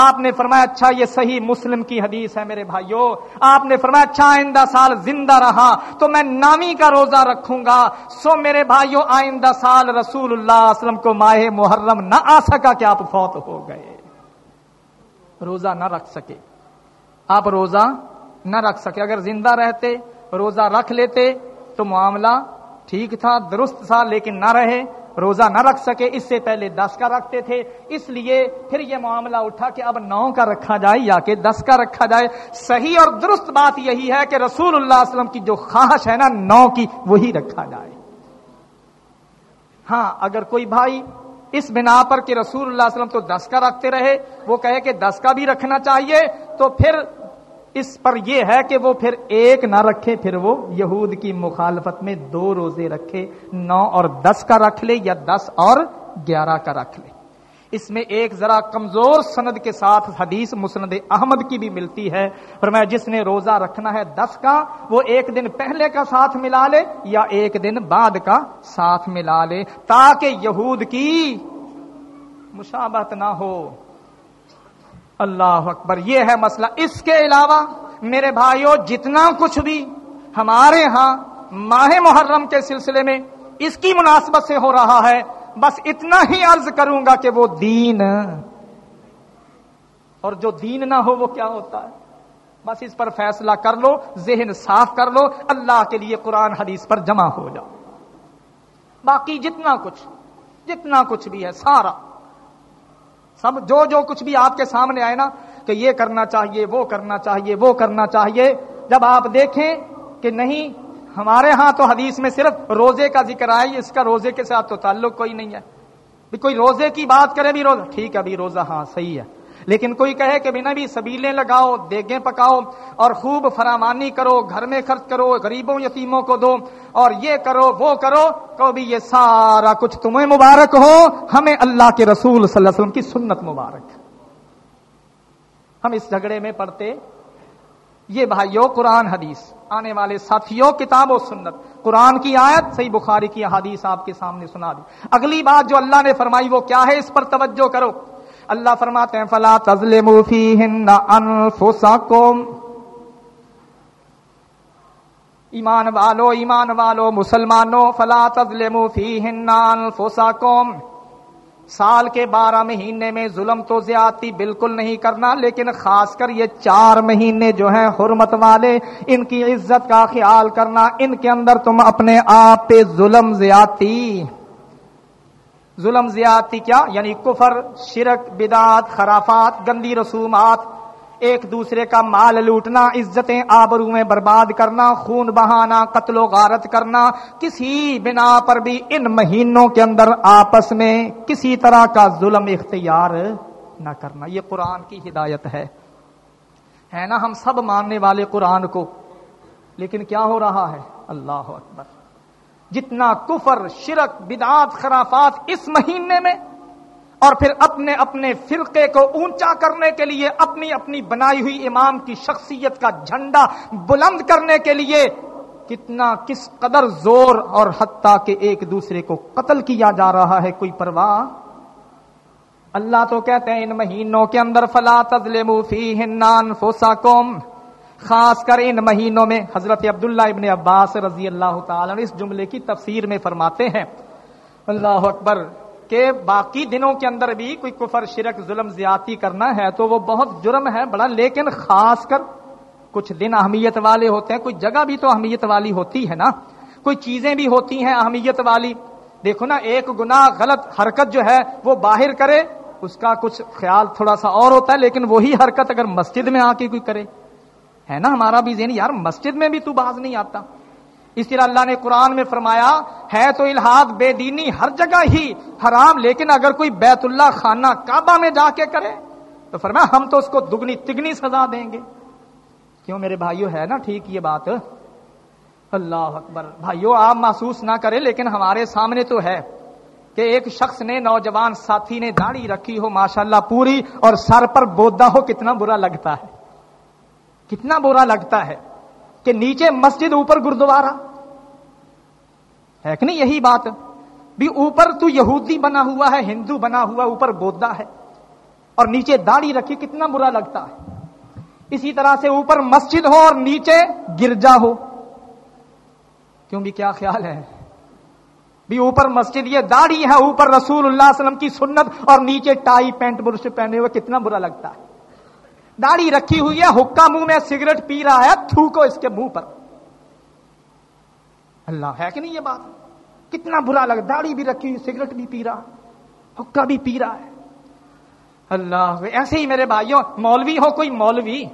آپ نے فرمایا اچھا یہ صحیح مسلم کی حدیث ہے میرے بھائیوں آپ نے فرمایا اچھا آئندہ سال زندہ رہا، تو میں نامی کا روزہ رکھوں گا۔ سو میرے بھائیوں آئندہ سال رسول اللہ علیہ وسلم کو ماہ محرم نہ آ سکا کہ آپ فوت ہو گئے۔ روزہ نہ رکھ سکے۔ آپ روزہ نہ رکھ سکے۔ اگر زندہ رہتے، روزہ رکھ لیتے، تو معاملہ ٹھیک تھا، درست تھا، لیکن نہ رہے۔ روزہ نہ رکھ سکے، اس سے پہلے دس کا رکھتے تھے۔ اس لیے پھر یہ معاملہ اٹھا کہ اب نو کا رکھا جائے یا کہ دس کا رکھا جائے۔ صحیح اور درست بات یہی ہے کہ رسول اللہ علیہ وسلم کی جو خواہش ہے نا، نو کی، وہی رکھا جائے۔ ہاں اگر کوئی بھائی اس بنا پر کہ رسول اللہ علیہ وسلم تو دس کا رکھتے رہے، وہ کہے کہ دس کا بھی رکھنا چاہیے، تو پھر اس پر یہ ہے کہ وہ پھر ایک نہ رکھے، پھر وہ یہود کی مخالفت میں دو روزے رکھے، نو اور دس کا رکھ لے یا دس اور گیارہ کا رکھ لے۔ اس میں ایک ذرا کمزور سند کے ساتھ حدیث مسند احمد کی بھی ملتی ہے۔ پر میں جس نے روزہ رکھنا ہے دس کا، وہ ایک دن پہلے کا ساتھ ملا لے یا ایک دن بعد کا ساتھ ملا لے، تاکہ یہود کی مشابت نہ ہو۔ اللہ اکبر، یہ ہے مسئلہ۔ اس کے علاوہ میرے بھائیوں جتنا کچھ بھی ہمارے ہاں ماہ محرم کے سلسلے میں اس کی مناسبت سے ہو رہا ہے، بس اتنا ہی عرض کروں گا کہ وہ دین۔ اور جو دین نہ ہو، وہ کیا ہوتا ہے؟ بس اس پر فیصلہ کر لو، ذہن صاف کر لو، اللہ کے لیے قرآن حدیث پر جمع ہو جاؤ۔ باقی جتنا کچھ جتنا کچھ بھی ہے، سارا۔ سب جو جو کچھ بھی آپ کے سامنے آئے نا، کہ یہ کرنا چاہیے، وہ کرنا چاہیے، وہ کرنا چاہیے، جب آپ دیکھیں کہ نہیں، ہمارے ہاں تو حدیث میں صرف روزے کا ذکر آئے اس کا روزے کے ساتھ تو تعلق کوئی نہیں ہے۔ بھی کوئی روزے کی بات کرے بھی روزہ، ٹھیک ہے بھی روزہ ہاں صحیح ہے۔ لیکن کوئی کہے کہ بنا بھی سبیلیں لگاؤ، دیگیں پکاؤ اور خوب فرامانی کرو، گھر میں خرچ کرو، غریبوں، یتیموں کو دو اور یہ کرو، وہ کرو، تو بھی یہ سارا کچھ تمہیں مبارک ہو۔ ہمیں اللہ کے رسول صلی اللہ علیہ وسلم کی سنت مبارک۔ ہم اس جھگڑے میں پڑھتے یہ بھائیو، قرآن حدیث، آنے والے ساتھیوں، کتاب و سنت۔ قرآن کی آیت، صحیح بخاری کی حدیث آپ کے سامنے سنا دی۔ اگلی بات جو اللہ نے فرمائی، وہ کیا ہے؟ اس پر توجہ کرو۔ اللہ فرماتے ہیں، فلا تزلم فیہن انفسکم ایمان والو ایمان والو مسلمانوں، فلا تزلم فیہن انفسکم سال کے بارہ مہینے میں ظلم تو زیادتی بالکل نہیں کرنا، لیکن خاص کر یہ چار مہینے جو ہیں حرمت والے، ان کی عزت کا خیال کرنا، ان کے اندر تم اپنے آپ پہ ظلم زیادتی۔ ظلم زیادتی کیا؟ یعنی کفر، شرک بدعت خرافات، گندی رسومات، ایک دوسرے کا مال لوٹنا، عزتیں آبرو میں برباد کرنا، خون بہانا، قتل و غارت کرنا، کسی بنا پر بھی ان مہینوں کے اندر آپس میں کسی طرح کا ظلم اختیار نہ کرنا۔ یہ قرآن کی ہدایت ہے۔ ہے نا ہم سب ماننے والے قرآن کو۔ لیکن کیا ہو رہا ہے؟ اللہ اکبر۔ جتنا کفر، شرک، بدعات، خرافات اس مہینے میں، اور پھر اپنے اپنے فرقے کو اونچا کرنے کے لیے، اپنی اپنی بنائی ہوئی امام کی شخصیت کا جھنڈا بلند کرنے کے لیے کتنا کس قدر زور اور حتیٰ کہ ایک دوسرے کو قتل کیا جا رہا ہے، کوئی پرواہ؟ اللہ تو کہتے ہیں ان مہینوں کے اندر فلا تزلم فیہن فوساکم خاص کر ان مہینوں میں حضرت عبداللہ ابن عباس رضی اللہ تعالی اس جملے کی تفسیر میں فرماتے ہیں۔ اللہ اکبر، کہ باقی دنوں کے اندر بھی کوئی کفر، شرک، ظلم، زیادتی کرنا ہے تو وہ بہت جرم ہے بڑا، لیکن خاص کر کچھ دن اہمیت والے ہوتے ہیں، کوئی جگہ بھی تو اہمیت والی ہوتی ہے نا۔ کوئی چیزیں بھی ہوتی ہیں اہمیت والی۔ دیکھو نا، ایک گنا غلط حرکت جو ہے وہ باہر کرے، اس کا کچھ خیال تھوڑا سا اور ہوتا ہے، لیکن وہی حرکت اگر مسجد میں آ کے کوئی کرے۔ ہے نا ہمارا بھی ذہن، یار مسجد میں بھی تو باز نہیں آتا۔ اس طرح اللہ نے قرآن میں فرمایا، ہے تو الحاد بے دینی ہر جگہ ہی حرام، لیکن اگر کوئی بیت اللہ خانہ کعبہ میں جا کے کرے، تو فرمایا ہم تو اس کو دگنی تگنی سزا دیں گے۔ کیوں میرے بھائیو، ہے نا ٹھیک یہ بات؟ اللہ اکبر۔ بھائیو، آپ محسوس نہ کرے لیکن ہمارے سامنے تو ہے کہ ایک شخص نے، نوجوان ساتھی نے داڑھی رکھی ہو، ماشاءاللہ پوری، اور سر پر بودا ہو، کتنا برا لگتا ہے۔ کتنا برا لگتا ہے کہ نیچے مسجد اوپر گردوارا ہے کہ نہیں یہی بات؟ بھی اوپر تو یہودی بنا ہوا ہے، ہندو بنا ہوا، اوپر بودا ہے۔ اور نیچے داڑھی رکھی، کتنا برا لگتا ہے۔ اسی طرح سے اوپر مسجد ہو اور نیچے گرجا ہو۔ کیوں بھی کیا خیال ہے؟ بھی اوپر مسجد، یہ داڑھی ہے، اوپر رسول اللہ علیہ وسلم کی سنت اور نیچے ٹائی پینٹ، برش پہنے ہوئے کتنا برا لگتا ہے۔ داڑھی رکھی ہوئی ہے، حکا منہ میں سگریٹ پی رہا ہے، تھوکو اس کے منہ پر۔ اللہ، ہے کہ نہیں یہ بات؟ کتنا برا لگ، داڑھی بھی رکھی ہوئی، سگریٹ بھی پی رہا، حکا بھی پی رہا ہے۔ اللہ، ایسے ہی میرے بھائیوں، مولوی ہو کوئی مولوی،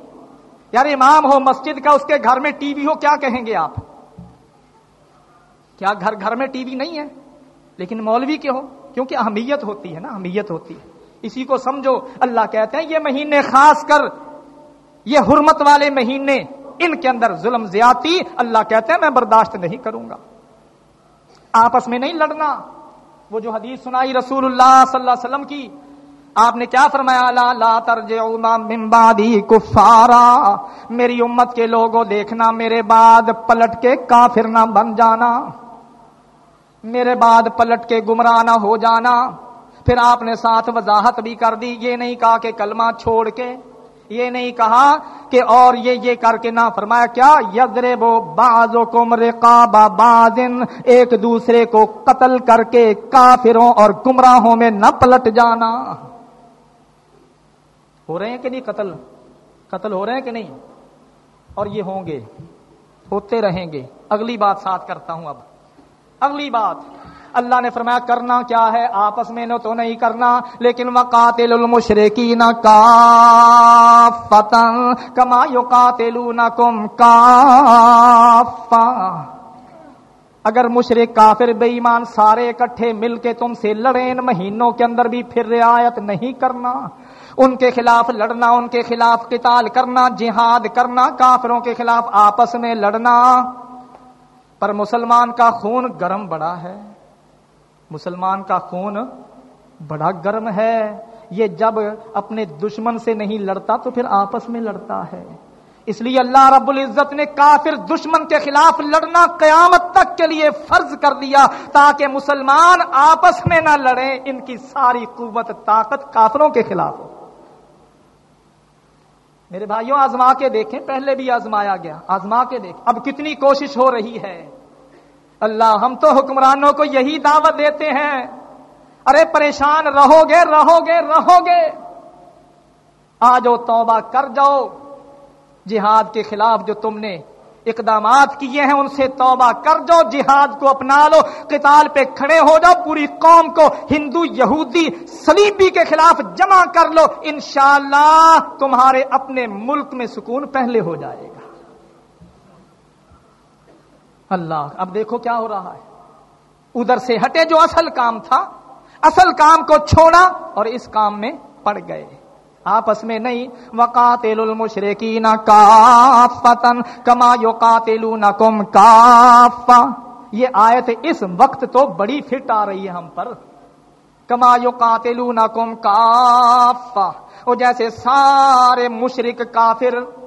یار امام ہو، مسجد کا، اس کے گھر میں ٹی وی ہو، کیا کہیں گے آپ؟ کیا گھر گھر میں ٹی وی نہیں ہے؟ لیکن مولوی کے ہو، کیونکہ اہمیت ہوتی ہے نا، اہمیت ہوتی ہے۔ اسی کو سمجھو، اللہ کہتے ہیں یہ مہینے خاص کر، یہ حرمت والے مہینے، ان کے اندر ظلم زیادتی، اللہ کہتے ہیں میں برداشت نہیں کروں گا۔ آپس میں نہیں لڑنا۔ وہ جو حدیث سنائی رسول اللہ صلی اللہ علیہ وسلم کی، آپ نے کیا فرمایا؟ لا لا ترجعوا من بعدی کفارا۔ میری امت کے لوگوں، دیکھنا میرے بعد پلٹ کے کافر نہ بن جانا۔ میرے بعد پلٹ کے گمراہ نہ ہو جانا۔ پھر آپ نے ساتھ وضاحت بھی کر دی، یہ نہیں کہا کہ کلمہ چھوڑ کے، یہ نہیں کہا کہ اور یہ یہ کر کے نہ فرمایا، کیا؟ یزرے بو بازو کم بازن ایک دوسرے کو قتل کر کے کافروں اور گمراہوں میں نہ پلٹ جانا۔ ہو رہے ہیں کہ نہیں قتل؟ قتل ہو رہے ہیں کہ نہیں؟ اور یہ ہوں گے، ہوتے رہیں گے۔ اگلی بات ساتھ کرتا ہوں اب۔ اگلی بات۔ اللہ نے فرمایا کرنا کیا ہے؟ آپس میں نہ تو نہیں کرنا، لیکن وہ قاتل المشرقی نہ کا فتن کما یو قاتل کم کا اگر مشرق کافر بے ایمان سارے اکٹھے مل کے تم سے لڑے ان مہینوں کے اندر بھی پھر رعایت نہیں کرنا۔ ان کے خلاف لڑنا، ان کے خلاف قتال کرنا، جہاد کرنا، کافروں کے خلاف آپس میں لڑنا۔ پر مسلمان کا خون گرم بڑا ہے۔ مسلمان کا خون بڑا گرم ہے۔ یہ جب اپنے دشمن سے نہیں لڑتا تو پھر آپس میں لڑتا ہے۔ اس لیے اللہ رب العزت نے کافر دشمن کے خلاف لڑنا قیامت تک کے لیے فرض کر دیا تاکہ مسلمان آپس میں نہ لڑیں۔ ان کی ساری قوت طاقت کافروں کے خلاف ہو۔ میرے بھائیوں، آزما کے دیکھیں۔ پہلے بھی آزمایا گیا۔ آزما کے دیکھ۔ اب کتنی کوشش ہو رہی ہے۔ اللہ ہم تو حکمرانوں کو یہی دعوت دیتے ہیں۔ ارے پریشان رہو گے رہو گے رہو گے آ جاؤ، توبہ کر جاؤ۔ جہاد کے خلاف جو تم نے اقدامات کیے ہیں، ان سے توبہ کر جاؤ۔ جہاد کو اپنا لو۔ قتال پہ کھڑے ہو جاؤ۔ پوری قوم کو ہندو، یہودی، سلیبی کے خلاف جمع کر لو۔ انشاءاللہ تمہارے اپنے ملک میں سکون پہلے ہو جائے گا۔ اللہ اب دیکھو کیا ہو رہا ہے۔ ادھر سے ہٹے جو اصل کام تھا، اصل کام کو چھوڑا اور اس کام میں پڑ گئے۔ آپس میں نہیں وقاتل المشرکین کافتن کما یقاتلونکم کافا یہ آیت اس وقت تو بڑی فٹ آ رہی ہے ہم پر۔ کما یقاتلونکم کافا وہ جیسے سارے مشرک کافر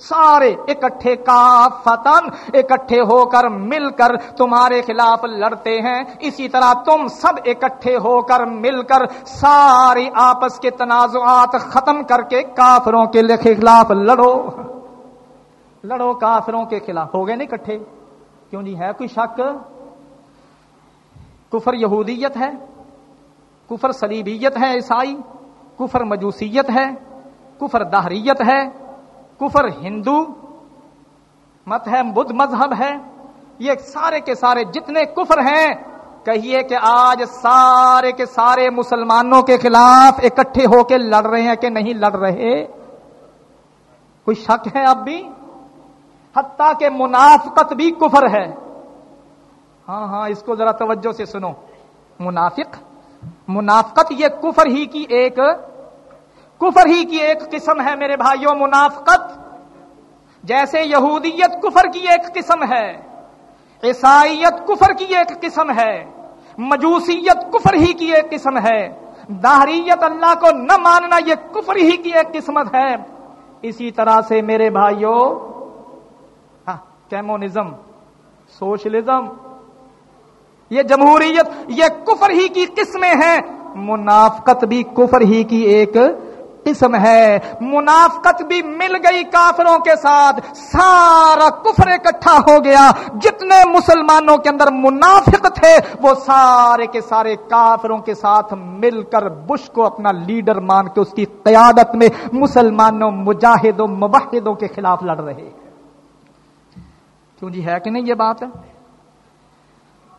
سارے اکٹھے کا فتن اکٹھے ہو کر مل کر تمہارے خلاف لڑتے ہیں۔ اسی طرح تم سب اکٹھے ہو کر مل کر ساری آپس کے تنازعات ختم کر کے کافروں کے خلاف لڑو۔ لڑو کافروں کے خلاف۔ ہو گئے نا اکٹھے؟ کیوں جی؟ ہے کوئی شک؟ کفر یہودیت ہے؟ کفر سلیبیت ہے عیسائی؟ کفر مجوسیت ہے؟ کفر دہریت ہے؟ کفر ہندو مت ہے، بدھ مذہب ہے، یہ سارے کے سارے جتنے کفر ہیں، کہیے کہ آج سارے کے سارے مسلمانوں کے خلاف اکٹھے ہو کے لڑ رہے ہیں کہ نہیں لڑ رہے؟ کوئی شک ہے اب بھی؟ حتیٰ کہ منافقت بھی کفر ہے۔ ہاں ہاں اس کو ذرا توجہ سے سنو۔ منافق؟ منافقت یہ کفر ہی کی ایک کفر ہی کی ایک قسم ہے میرے بھائیوں منافقت۔ جیسے یہودیت کفر کی ایک قسم ہے عیسائیت کفر کی ایک قسم ہے مجوسیت کفر ہی کی ایک قسم ہے۔ داہریت اللہ کو نہ ماننا یہ کفر ہی کی ایک قسمت ہے۔ اسی طرح سے میرے بھائیوں ہاں، کیمونزم سوشلزم یہ جمہوریت یہ کفر ہی کی قسمیں ہیں۔ منافقت بھی کفر ہی کی ایک قسم ہے۔ منافقت بھی مل گئی کافروں کے ساتھ۔ سارا کفر اکٹھا ہو گیا۔ جتنے مسلمانوں کے اندر منافق تھے، وہ سارے کے سارے کافروں کے ساتھ مل کر بش کو اپنا لیڈر مان کے اس کی قیادت میں مسلمانوں، مجاہدوں مباحدوں کے خلاف لڑ رہے۔ کیوں جی ہے کہ نہیں یہ بات؟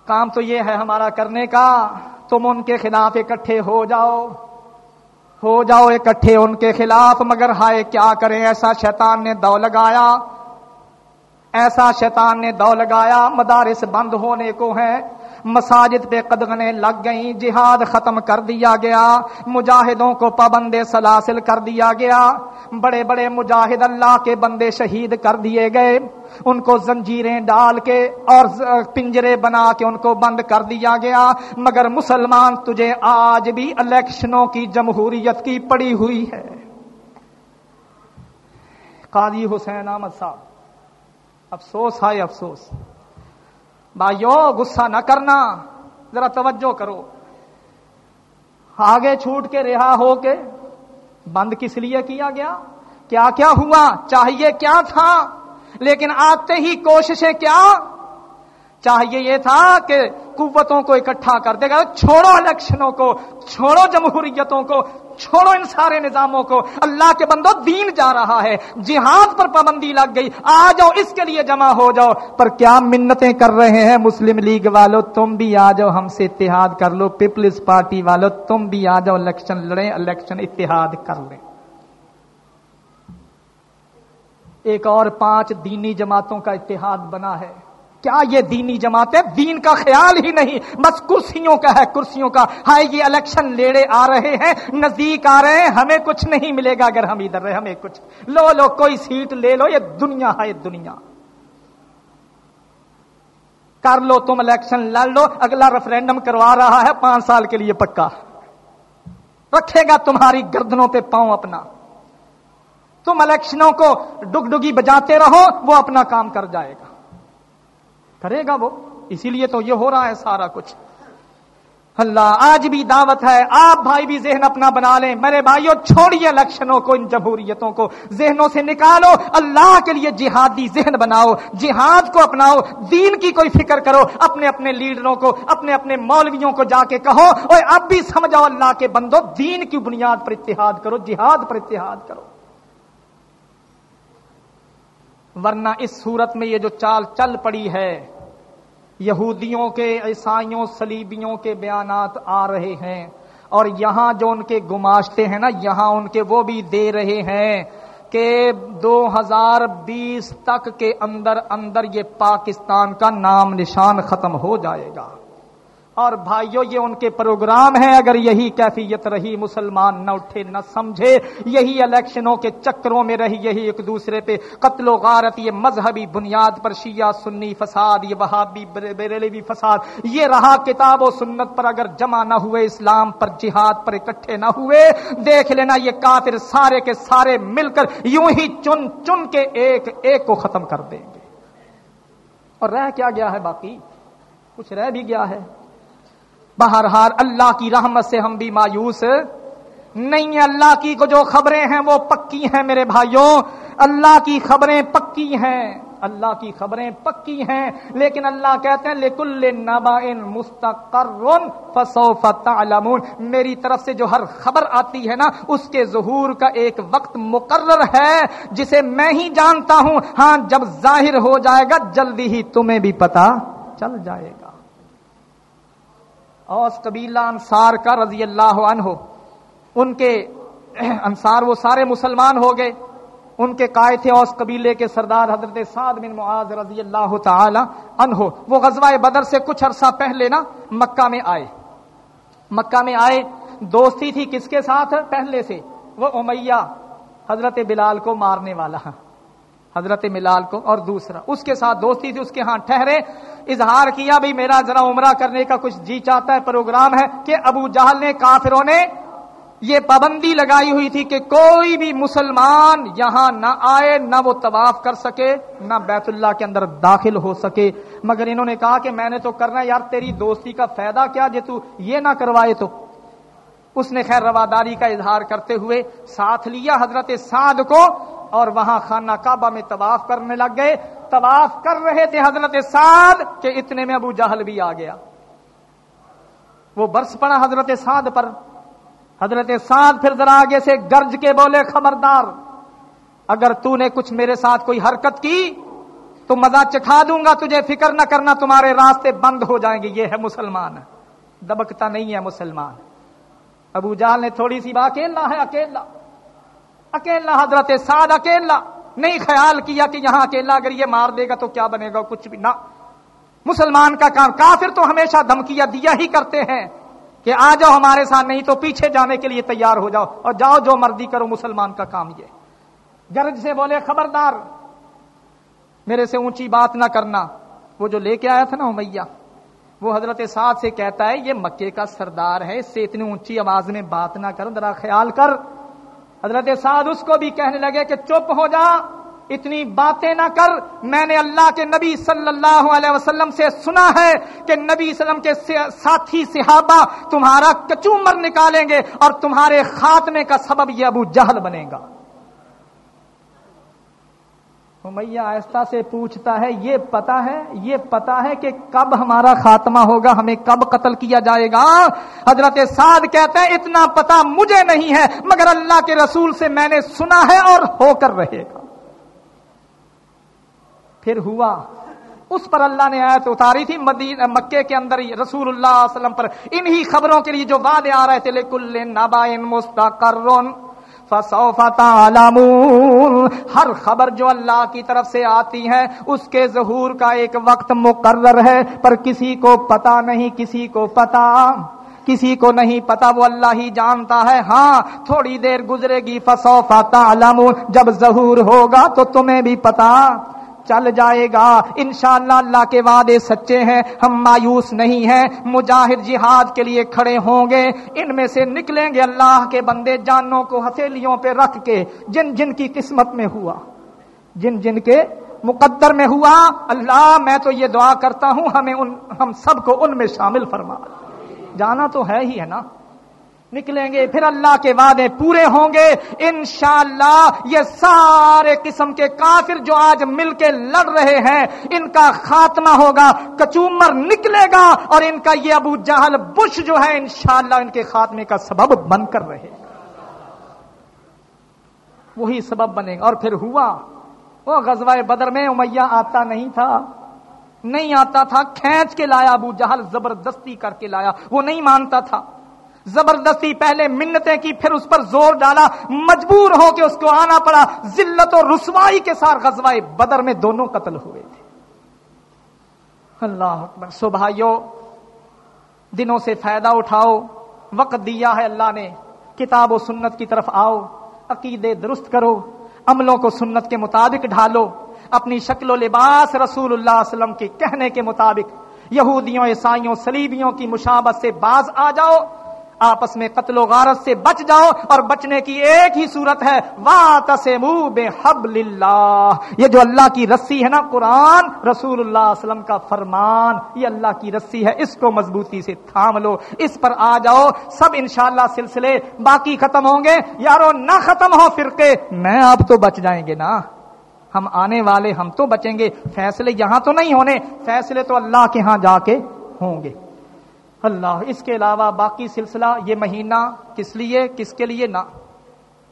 کام تو یہ ہے ہمارا کرنے کا۔ تم ان کے خلاف اکٹھے ہو جاؤ۔ ہو جاؤ اکٹھے ان کے خلاف، مگر ہائے کیا کریں؟ ایسا شیطان نے دو لگایا۔ ایسا شیطان نے دو لگایا۔ مدارس بند ہونے کو ہیں۔ مساجد پہ قدغنے لگ گئیں، جہاد ختم کر دیا گیا، مجاہدوں کو پابند سلاسل کر دیا گیا۔ بڑے بڑے مجاہد اللہ کے بندے شہید کر دیے گئے۔ ان کو زنجیریں ڈال کے اور پنجرے بنا کے ان کو بند کر دیا گیا۔ مگر مسلمان تجھے آج بھی الیکشنوں کی جمہوریت کی پڑی ہوئی ہے۔ قاضی حسین احمد صاحب، افسوس ہے افسوس۔ بھائیو غصہ نہ کرنا۔ ذرا توجہ کرو۔ آگے چھوٹ کے رہا ہو کے بند کس لیے کیا گیا؟ کیا کیا ہوا؟ چاہیے کیا تھا؟ لیکن آتے ہی کوششیں کیا؟ چاہیے یہ تھا کہ قوتوں کو اکٹھا کر دے گا۔ چھوڑو الیکشنوں کو، چھوڑو جمہوریتوں کو چھوڑو ان سارے نظاموں کو۔ اللہ کے بندو دین جا رہا ہے۔ جہاد پر پابندی لگ گئی۔ آ جاؤ، اس کے لیے جمع ہو جاؤ۔ پر کیا منتیں کر رہے ہیں مسلم لیگ والو؟ تم بھی آ جاؤ، ہم سے اتحاد کر لو۔ پیپلز پارٹی والو، تم بھی آ جاؤ۔ الیکشن لڑیں، الیکشن اتحاد کر لیں۔ ایک اور پانچ دینی جماعتوں کا اتحاد بنا ہے۔ کیا یہ دینی جماعت ہے دین کا خیال ہی نہیں؟ بس کرسیوں کا ہے، کرسیوں کا۔ ہائے، یہ الیکشن لیڑے آ رہے ہیں، نزدیک آ رہے ہیں، ہمیں کچھ نہیں ملے گا اگر ہم ادھر رہے، ہمیں کچھ۔ لو لو، کوئی سیٹ لے لو، یہ دنیا ہے دنیا۔ کر لو تم الیکشن، لڑ لو۔ اگلا ریفرینڈم کروا رہا ہے، پانچ سال کے لیے پکا۔ رکھے گا تمہاری گردنوں پہ پاؤں اپنا۔ تم الیکشنوں کو ڈگ ڈگی بجاتے رہو، وہ اپنا کام کر جائے گا۔ کرے گا وہ؟ اسی لیے تو یہ ہو رہا ہے سارا کچھ۔ اللہ، آج بھی دعوت ہے، آپ بھائی بھی ذہن اپنا بنا لیں۔ میرے بھائیوں چھوڑیے الیکشنوں کو، ان جمہوریتوں کو۔ ذہنوں سے نکالو۔ اللہ کے لیے جہادی ذہن بناؤ۔ جہاد کو اپناؤ۔ دین کی کوئی فکر کرو۔ اپنے اپنے لیڈروں کو، اپنے اپنے مولویوں کو جا کے کہو۔ اور اب بھی سمجھاؤ اللہ کے بندو، دین کی بنیاد پر اتحاد کرو، جہاد پر اتحاد کرو۔ ورنہ اس صورت میں یہ جو چال چل پڑی ہے، یہودیوں کے، عیسائیوں سلیبیوں کے بیانات آ رہے ہیں۔ اور یہاں جو ان کے گماشتے ہیں نا، یہاں ان کے وہ بھی دے رہے ہیں کہ دو ہزار بیس تک کے اندر اندر یہ پاکستان کا نام نشان ختم ہو جائے گا۔ اور بھائیوں یہ ان کے پروگرام ہیں۔ اگر یہی کیفیت رہی، مسلمان نہ اٹھے، نہ سمجھے، یہی الیکشنوں کے چکروں میں رہی، یہی ایک دوسرے پہ قتل و غارت، یہ مذہبی بنیاد پر شیعہ، سنی فساد، یہ وہابی بریلوی فساد، یہ رہا کتاب و سنت پر۔ اگر جمع نہ ہوئے، اسلام پر جہاد پر اکٹھے نہ ہوئے، دیکھ لینا یہ کافر سارے کے سارے مل کر یوں ہی چن چن کے ایک ایک کو ختم کر دیں گے۔ اور رہ کیا گیا ہے باقی؟ کچھ رہ بھی گیا ہے۔ بہرحال اللہ کی رحمت سے ہم بھی مایوس نہیں اللہ کی کو جو خبریں ہیں وہ پکی ہیں میرے بھائیوں۔ اللہ کی خبریں پکی ہیں۔ اللہ کی خبریں پکی ہیں۔ لیکن اللہ کہتے ہیں، لکل نبا مستقر تعلمون۔ میری طرف سے جو ہر خبر آتی ہے نا، اس کے ظہور کا ایک وقت مقرر ہے، جسے میں ہی جانتا ہوں۔ ہاں جب ظاہر ہو جائے گا، جلدی ہی تمہیں بھی پتا چل جائے گا۔ اوس قبیلہ انصار کا رضی اللہ عنہ، ان کے انصار وہ سارے مسلمان ہو گئے۔ ان کے قائد تھے اوس قبیلے کے سردار حضرت سعد بن معاذ رضی اللہ تعالی عنہ۔ وہ غزوہ بدر سے کچھ عرصہ پہلے نا مکہ میں آئے۔ مکہ میں آئے، دوستی تھی کس کے ساتھ؟ پہلے سے۔ وہ امیہ، حضرت بلال کو مارنے والا۔ حضرت ملال کو اور دوسرا۔ اس کے ساتھ دوستی تھی، اس کے ہاں ٹھہرے۔ اظہار کیا بھی میرا ذرا عمرہ کرنے کا کچھ جی چاہتا ہے، پروگرام ہے کہ ابو جہل نے کافروں نے یہ پابندی لگائی ہوئی تھی کہ کوئی بھی مسلمان یہاں نہ آئے، نہ وہ طواف کر سکے، نہ بیت اللہ کے اندر داخل ہو سکے۔ مگر انہوں نے کہا کہ میں نے تو کرنا یار تیری دوستی کا فائدہ کیا، جے تو یہ نہ کروائے تو۔ اس نے خیر رواداری کا اظہار کرتے ہوئے ساتھ لیا حضرت سعد کو اور وہاں خانہ کعبہ میں طواف کرنے لگ گئے۔ طواف کر رہے تھے حضرت سعد کہ اتنے میں ابو جہل بھی آ گیا۔ وہ برس پڑا حضرت سعد پر۔ حضرت سعد پھر ذرا آگے سے گرج کے بولے، خبردار، اگر تو نے کچھ میرے ساتھ کوئی حرکت کی تو مزہ چکھا دوں گا، تجھے فکر نہ کرنا، تمہارے راستے بند ہو جائیں گے۔ یہ ہے مسلمان۔ دبکتا نہیں ہے مسلمان۔ ابو جال نے تھوڑی سی بات، اکیلا ہے، اکیلا۔ اکیلا حضرت سعد، اکیلا۔ نہیں خیال کیا کہ یہاں اکیلا اگر یہ مار دے گا تو کیا بنے گا کچھ بھی نہ۔ مسلمان کا کام، کافر تو ہمیشہ دھمکیاں دیا ہی کرتے ہیں کہ آ جاؤ ہمارے ساتھ، نہیں تو پیچھے جانے کے لیے تیار ہو جاؤ اور جاؤ جو مرضی کرو، مسلمان کا کام یہ۔ گرج سے بولے، خبردار، میرے سے اونچی بات نہ کرنا۔ وہ جو لے کے آیا تھا نا امیہ وہ حضرت سعد سے کہتا ہے، یہ مکے کا سردار ہے، اس سے اتنی اونچی آواز میں بات نہ کر ذرا خیال کر۔ حضرت سعد اس کو بھی کہنے لگے کہ چپ ہو جا، اتنی باتیں نہ کر۔ میں نے اللہ کے نبی صلی اللہ علیہ وسلم سے سنا ہے کہ نبی وسلم کے ساتھی صحابہ تمہارا کچومر نکالیں گے اور تمہارے خاتمے کا سبب یہ ابو جہل بنے گا۔ میاں آہستہ سے پوچھتا ہے، یہ پتا ہے، یہ پتا ہے کہ کب ہمارا خاتمہ ہوگا، ہمیں کب قتل کیا جائے گا؟ حضرت سعد کہتے ہیں، اتنا پتا مجھے نہیں ہے، مگر اللہ کے رسول سے میں نے سنا ہے اور ہو کر رہے گا۔ پھر ہوا، اس پر اللہ نے آیت اتاری تھی مدینہ مکے کے اندر رسول اللہ علیہ وسلم پر۔ انہی خبروں کے لیے جو وعدے آ رہے تھے لیکن نبائن مستقر ہر خبر جو اللہ کی طرف سے آتی ہے، اس کے ظہور کا ایک وقت مقرر ہے، پر کسی کو پتا نہیں، کسی کو پتا کسی کو نہیں پتا وہ اللہ ہی جانتا ہے۔ ہاں تھوڑی دیر گزرے گی فسوفا تعلمون۔ جب ظہور ہوگا تو تمہیں بھی پتا چل جائے گا۔ انشاءاللہ اللہ کے وعدے سچے ہیں۔ ہم مایوس نہیں ہیں۔ مجاہد جہاد کے لیے کھڑے ہوں گے۔ ان میں سے نکلیں گے اللہ کے بندے جانوں کو ہتھیلیوں پہ رکھ کے۔ جن جن کی قسمت میں ہوا۔ جن جن کے مقدر میں ہوا۔ اللہ، میں تو یہ دعا کرتا ہوں، ہمیں ان، ہم سب کو ان میں شامل فرما۔ جانا تو ہے ہی ہے نا۔ نکلیں گے، پھر اللہ کے وعدے پورے ہوں گے۔ انشاءاللہ یہ سارے قسم کے کافر جو آج مل کے لڑ رہے ہیں، ان کا خاتمہ ہوگا، کچومر نکلے گا اور ان کا یہ ابو جہل بش جو ہے، انشاءاللہ ان کے خاتمے کا سبب بن کر رہے وہی سبب بنے گا۔ اور پھر ہوا، وہ غزوہ بدر میں امیہ آتا نہیں تھا۔ نہیں آتا تھا، کھینچ کے لایا، ابو جہل زبردستی کر کے لایا۔ وہ نہیں مانتا تھا۔ زبردستی پہلے منتیں کی، پھر اس پر زور ڈالا، مجبور ہو کے اس کو آنا پڑا۔ ذلت و رسوائی کے ساتھ غزوہ بدر میں دونوں قتل ہوئے تھے۔ اللہ اکبر۔ سو بھائیو، دنوں سے فائدہ اٹھاؤ۔ وقت دیا ہے اللہ نے۔ کتاب و سنت کی طرف آؤ۔ عقیدے درست کرو۔ عملوں کو سنت کے مطابق ڈھالو۔ اپنی شکل و لباس رسول اللہ علیہ وسلم کے کہنے کے مطابق، یہودیوں، عیسائیوں سلیبیوں کی مشابت سے باز آ جاؤ۔ آپس میں قتل و غارت سے بچ جاؤ اور بچنے کی ایک ہی صورت ہے بے اللہ یہ جو اللہ کی رسی ہے نا، قرآن رسول اللہ علیہ وسلم کا فرمان، یہ اللہ کی رسی ہے، اس کو مضبوطی سے تھام لو۔ اس پر آ جاؤ، سب انشاءاللہ سلسلے باقی ختم ہوں گے۔ یارو، نہ ختم ہو فرقے، میں آپ تو بچ جائیں گے نا۔ ہم آنے والے، ہم تو بچیں گے۔ فیصلے یہاں تو نہیں ہونے، فیصلے تو اللہ کے ہاں جا کے ہوں گے۔ اللہ، اس کے علاوہ باقی سلسلہ یہ مہینہ کس لیے، کس کے لیے نہ؟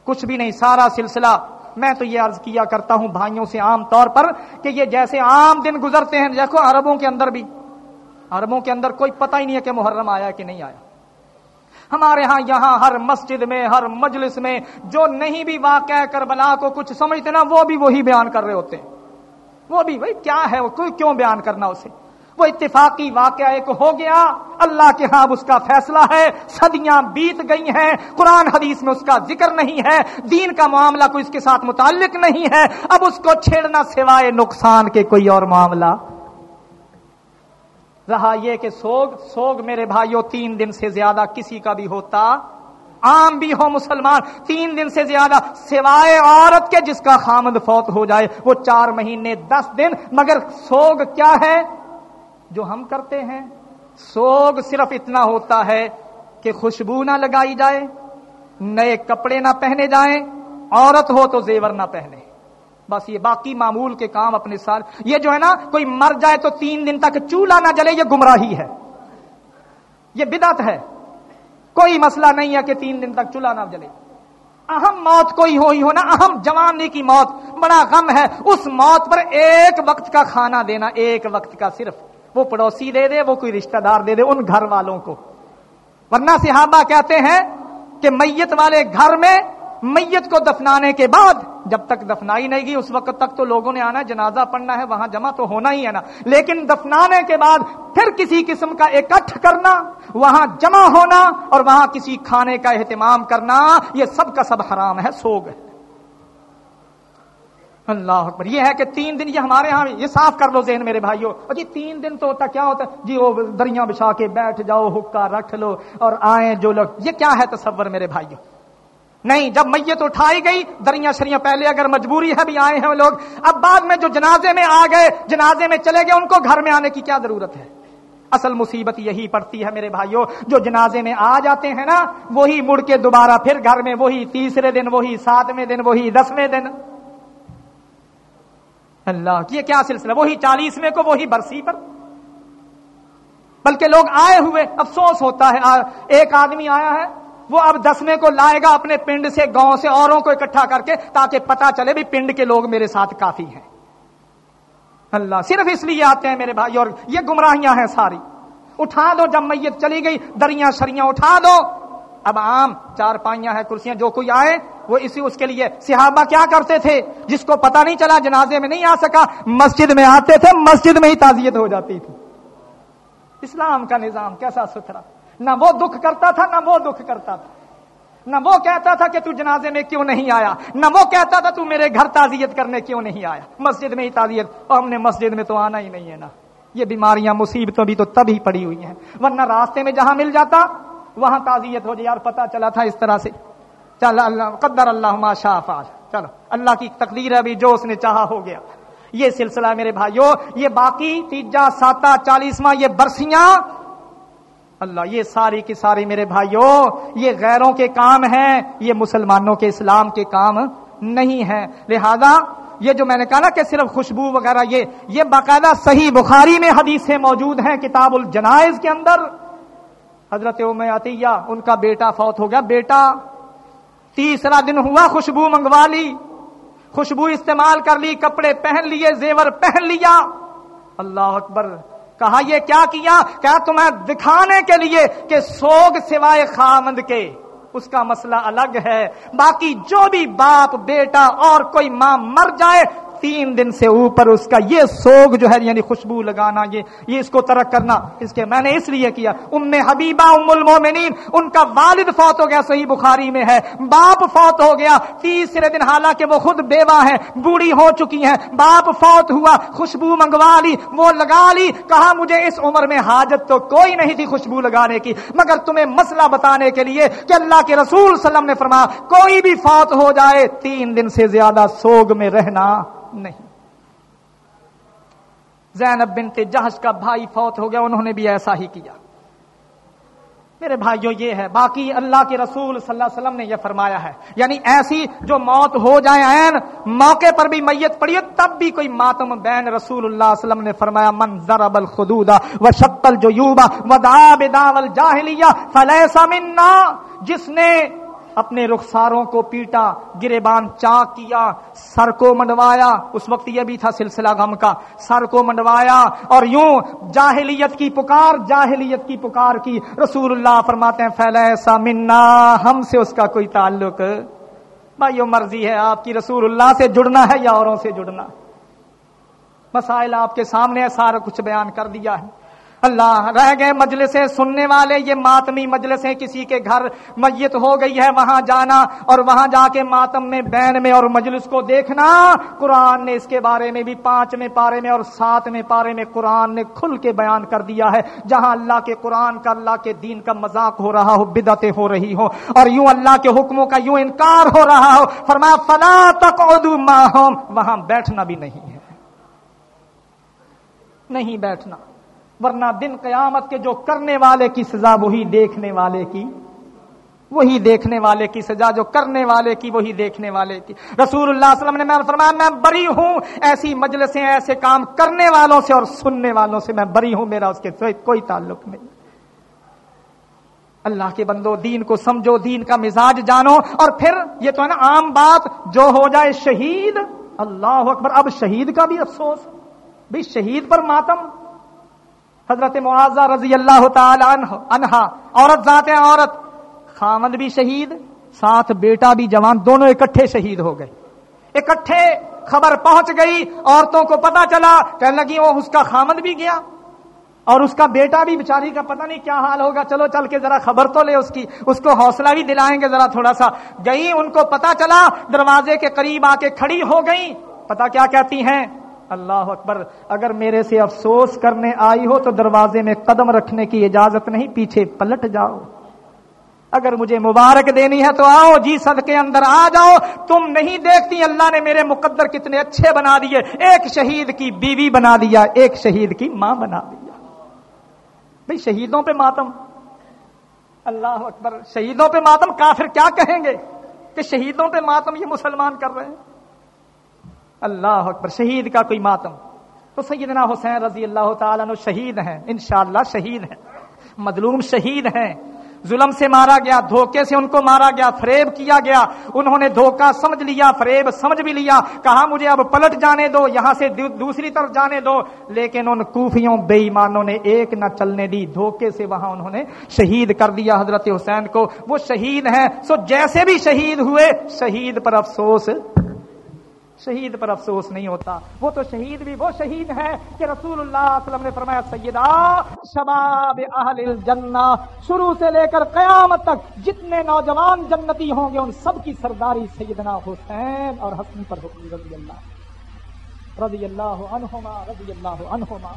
کچھ بھی نہیں، سارا سلسلہ۔ میں تو یہ عرض کیا کرتا ہوں بھائیوں سے عام طور پر کہ یہ جیسے عام دن گزرتے ہیں، دیکھو عربوں کے اندر بھی۔ عربوں کے اندر کوئی پتہ ہی نہیں ہے کہ محرم آیا کہ نہیں آیا۔ ہمارے ہاں یہاں ہر مسجد میں، ہر مجلس میں جو نہیں بھی واقع کربلا کو کچھ سمجھتے نا، وہ بھی وہی بیان کر رہے ہوتے ہیں۔ وہ بھی، بھائی، کیا ہے؟ وہ کیوں بیان کرنا اسے؟ وہ اتفاقی واقعہ ایک ہو گیا۔ اللہ کے ہاں اس کا فیصلہ ہے۔ صدیاں بیت گئی ہیں۔ قرآن حدیث میں اس کا ذکر نہیں ہے۔ دین کا معاملہ کوئی اس کے ساتھ متعلق نہیں ہے۔ اب اس کو چھیڑنا سوائے نقصان کے کوئی اور معاملہ۔ رہا یہ کہ سوگ سوگ میرے بھائیوں تین دن سے زیادہ کسی کا بھی ہوتا۔ عام بھی ہو مسلمان، تین دن سے زیادہ سوائے عورت کے جس کا خامد فوت ہو جائے، وہ چار مہینے، دس دن۔ مگر سوگ کیا ہے؟ جو ہم کرتے ہیں، سوگ صرف اتنا ہوتا ہے کہ خوشبو نہ لگائی جائے، نئے کپڑے نہ پہنے جائیں، عورت ہو تو زیور نہ پہنے۔ بس یہ باقی معمول کے کام اپنے ساتھ یہ جو ہے نا، کوئی مر جائے تو تین دن تک چولہا نہ جلے، یہ گمراہی ہے۔ یہ بدت ہے۔ کوئی مسئلہ نہیں ہے کہ تین دن تک چولہا نہ جلے۔ اہم موت کوئی ہو ہی ہونا اہم جوانی کی موت۔ بڑا غم ہے۔ اس موت پر ایک وقت کا کھانا دینا، ایک وقت کا صرف وہ پڑوسی دے دے، وہ کوئی رشتہ دار دے دے ان گھر والوں کو۔ ورنہ صحابہ کہتے ہیں کہ میت والے گھر میں میت کو دفنانے کے بعد جب تک دفنائی نہیں گئی، اس وقت تک تو لوگوں نے آنا، جنازہ پڑھنا ہے، وہاں جمع تو ہونا ہی ہے نا۔ لیکن دفنانے کے بعد پھر کسی قسم کا اکٹھ کرنا، وہاں جمع ہونا اور وہاں کسی کھانے کا اہتمام کرنا، یہ سب کا سب حرام ہے سوگ ہے اللہ اکبر، یہ ہے کہ تین دن یہ ہمارے ہاں یہ صاف کر لو ذہن میرے بھائیوں اور جی تین دن تو ہوتا کیا ہوتا جی وہ دریا بچھا کے بیٹھ جاؤ، حکا رکھ لو اور آئیں جو لوگ۔ یہ کیا ہے تصور میرے بھائیوں نہیں، جب میت اٹھائی گئی دریا شریاں پہلے اگر مجبوری ہے بھی آئے ہیں لوگ۔ اب بعد میں جو جنازے میں آ گئے، جنازے میں چلے گئے، ان کو گھر میں آنے کی کیا ضرورت ہے؟ اصل مصیبت یہی پڑتی ہے میرے بھائیوں جو جنازے میں آ جاتے ہیں نا، وہی مڑ کے دوبارہ پھر گھر میں، وہی تیسرے دن، وہی ساتویں دن، وہی دسویں دن۔ اللہ یہ کیا سلسلہ؟ وہی چالیسویں کو، وہی برسی پر. بلکہ لوگ آئے ہوئے، افسوس ہوتا ہے ایک آدمی آیا ہے، وہ اب دسویں کو لائے گا اپنے پنڈ سے، گاؤں سے، اوروں کو اکٹھا کر کے، تاکہ پتا چلے بھی پنڈ کے لوگ میرے ساتھ کافی ہیں۔ اللہ، صرف اس لیے آتے ہیں میرے بھائی، اور یہ گمراہیاں ہیں ساری۔ اٹھا دو جب میت چلی گئی دریا شریاں اٹھا دو۔ اب عام چار پائیاں ہیں، کرسیاں، جو کوئی آئے، وہ اسی اس کے لیے صحابہ کیا کرتے تھے؟ جس کو پتا نہیں چلا، جنازے میں نہیں آ سکا، مسجد میں آتے تھے، مسجد میں ہی تعزیت ہو جاتی تھی۔ اسلام کا نظام کیسا ستھرا؟ نہ وہ دکھ کرتا تھا، نہ وہ دکھ کرتا تھا۔ نہ وہ کہتا تھا کہ تو جنازے میں کیوں نہیں آیا؟ نہ وہ کہتا تھا تو میرے گھر تعزیت کرنے کیوں نہیں آیا؟ مسجد میں ہی تعزیت۔ اور ہم نے مسجد میں تو آنا ہی نہیں ہے نا۔ یہ بیماریاں مصیبتوں بھی تو تب ہی پڑی ہوئی ہیں۔ ورنہ راستے میں جہاں مل جاتا وہاں تعزیت ہو جائے، یار پتا چلا تھا اس طرح سے۔ چل اللہ، قدر اللہ شاہ فاج چلو، اللہ کی تقدیر ابھی جو اس نے چاہا ہو گیا۔ یہ سلسلہ میرے بھائیو، یہ باقی تیجا ساتا چالیسواں، یہ برسیاں۔ اللہ، یہ ساری کی ساری میرے بھائیوں یہ غیروں کے کام ہیں، یہ مسلمانوں کے اسلام کے کام نہیں ہے لہذا، یہ جو میں نے کہا نا کہ صرف خوشبو وغیرہ، یہ یہ باقاعدہ صحیح بخاری میں حدیثیں موجود ہیں کتاب الجنائز کے اندر۔ حضرت ام عطیہ ان کا بیٹا فوت ہو گیا۔ بیٹا، تیسرا دن ہوا، خوشبو منگوا لی، خوشبو استعمال کر لی، کپڑے پہن لیے، زیور پہن لیا۔ اللہ اکبر، کہا یہ کیا کیا؟ کیا تمہیں دکھانے کے لیے کہ سوگ سوائے خامند کے۔ اس کا مسئلہ الگ ہے۔ باقی جو بھی باپ، بیٹا اور کوئی ماں مر جائے تین دن سے اوپر اس کا یہ سوگ جو ہے یعنی خوشبو لگانا، یہ یہ اس کو ترک کرنا، اس کے میں نے اس لیے کیا۔ ام حبیبہ، ام المومنین، ان کا والد فوت ہو گیا، صحیح بخاری میں ہے۔ باپ فوت ہو گیا، تیسرے دن، حالانکہ وہ خود بیوہ ہے، بوڑھی ہو چکی ہیں باپ فوت ہوا، خوشبو منگوا لی، وہ لگا لی، کہا مجھے اس عمر میں حاجت تو کوئی نہیں تھی خوشبو لگانے کی، مگر تمہیں مسئلہ بتانے کے لیے کہ اللہ کے رسول صلی اللہ علیہ وسلم نے فرمایا، کوئی بھی فوت ہو جائے، تین دن سے زیادہ سوگ میں رہنا۔ نہیں۔ زینب بنت جہش کا بھائی فوت ہو گیا، انہوں نے بھی ایسا ہی کیا۔ میرے بھائیوں یہ ہے، باقی اللہ کے رسول صلی اللہ علیہ وسلم نے یہ فرمایا ہے۔ یعنی ایسی جو موت ہو جائے عین، موقع پر بھی میت پڑی ہو تب بھی کوئی ماتم بین رسول اللہ علیہ وسلم نے فرمایا، من ضرب الخدودا و شکل جو یوبا و دا بداول جاہلیہ فلیسا منا جس نے اپنے رخساروں کو پیٹا، گریبان چاک کیا، سر کو منڈوایا۔ اس وقت یہ بھی تھا سلسلہ غم کا۔ سر کو منڈوایا اور یوں جاہلیت کی پکار، جاہلیت کی پکار کی۔ رسول اللہ فرماتے ہیں پھیلا ایسا منا۔ ہم سے اس کا کوئی تعلق۔ بھائی مرضی ہے، آپ کی رسول اللہ سے جڑنا ہے یا اوروں سے جڑنا۔ مسائل آپ کے سامنے سارا کچھ بیان کر دیا ہے۔ اللہ رہ گئے مجلسیں سننے والے، یہ ماتمی مجلسیں کسی کے گھر میت ہو گئی ہے، وہاں جانا اور وہاں جا کے ماتم میں، بین میں اور مجلس کو دیکھنا۔ قرآن نے اس کے بارے میں بھی پانچویں پارے میں اور ساتویں پارے میں قرآن نے کھل کے بیان کر دیا ہے۔ جہاں اللہ کے قرآن کا، اللہ کے دین کا مذاق ہو رہا ہو، بدعتیں ہو رہی ہو اور یوں اللہ کے حکموں کا یوں انکار ہو رہا ہو، فرمایا، فلا تک وہاں بیٹھنا بھی نہیں ہے۔ نہیں بیٹھنا۔ ورنہ دن قیامت کے جو کرنے والے کی سزا، وہی دیکھنے والے کی، وہی دیکھنے والے کی سزا، جو کرنے والے کی، وہی دیکھنے والے کی۔ رسول اللہ علیہ وسلم نے میں فرمایا، میں بری ہوں ایسی مجلسیں، ایسے کام کرنے والوں سے اور سننے والوں سے میں بری ہوں، میرا اس کے کوئی تعلق نہیں۔ اللہ کے بندو، دین کو سمجھو، دین کا مزاج جانو۔ اور پھر یہ تو ہے نا عام بات، جو ہو جائے شہید، اللہ اکبر، اب شہید کا بھی افسوس، بھی شہید پر ماتم۔ حضرت معاذہ رضی اللہ تعالی عنہ انہا عورت ذات عورت۔ خامد بھی شہید، ساتھ بیٹا بھی جوان، دونوں اکٹھے شہید ہو گئے۔ اکٹھے خبر پہنچ گئی، عورتوں کو پتا چلا، کہنے لگی وہ اس کا خامد بھی گیا۔ اور اس کا بیٹا بھی، بیچاری کا پتہ نہیں کیا حال ہوگا۔ چلو، چل کے ذرا خبر تو لے اس کی، اس کو حوصلہ بھی دلائیں گے ذرا تھوڑا سا۔ گئی ان کو پتا چلا، دروازے کے قریب آ کے کھڑی ہو گئی پتا کیا کہتی ہیں؟ اللہ اکبر، اگر میرے سے افسوس کرنے آئی ہو تو دروازے میں قدم رکھنے کی اجازت نہیں، پیچھے پلٹ جاؤ۔ اگر مجھے مبارک دینی ہے تو آؤ جی سد کے اندر آ جاؤ۔ تم نہیں دیکھتی، اللہ نے میرے مقدر کتنے اچھے بنا دیے۔ ایک شہید کی بیوی بنا دیا، ایک شہید کی ماں بنا دیا۔ بھائی شہیدوں پہ ماتم۔ اللہ اکبر، شہیدوں پہ ماتم کافر کیا کہیں گے کہ شہیدوں پہ ماتم یہ مسلمان کر رہے ہیں؟ اللہ اکبر، شہید کا کوئی ماتم۔ تو سیدنا حسین رضی اللہ تعالیٰ شہید ہیں، انشاءاللہ شہید ہیں۔ مظلوم شہید ہیں۔ ظلم سے مارا گیا، دھوکے سے ان کو مارا گیا، فریب کیا گیا۔ انہوں نے دھوکا سمجھ لیا، فریب سمجھ بھی لیا۔ کہا، مجھے اب پلٹ جانے دو، یہاں سے دوسری طرف جانے دو۔ لیکن ان کوفیوں بے ایمانوں نے ایک نہ چلنے دی۔ دھوکے سے وہاں انہوں نے شہید کر دیا حضرت حسین کو۔ وہ شہید ہیں، سو جیسے بھی شہید ہوئے، شہید پر افسوس شہید پر افسوس نہیں ہوتا۔ وہ تو شہید بھی، وہ شہید ہے کہ رسول اللہ علیہ وسلم نے فرمایا، سیدہ شباب اہل الجنہ، شروع سے لے کر قیامت تک جتنے نوجوان جنتی ہوں گے، ان سب کی سرداری سیدنا حسین اور حسن پر حکم، رضی اللہ رضی اللہ عنہما، رضی اللہ عنہما۔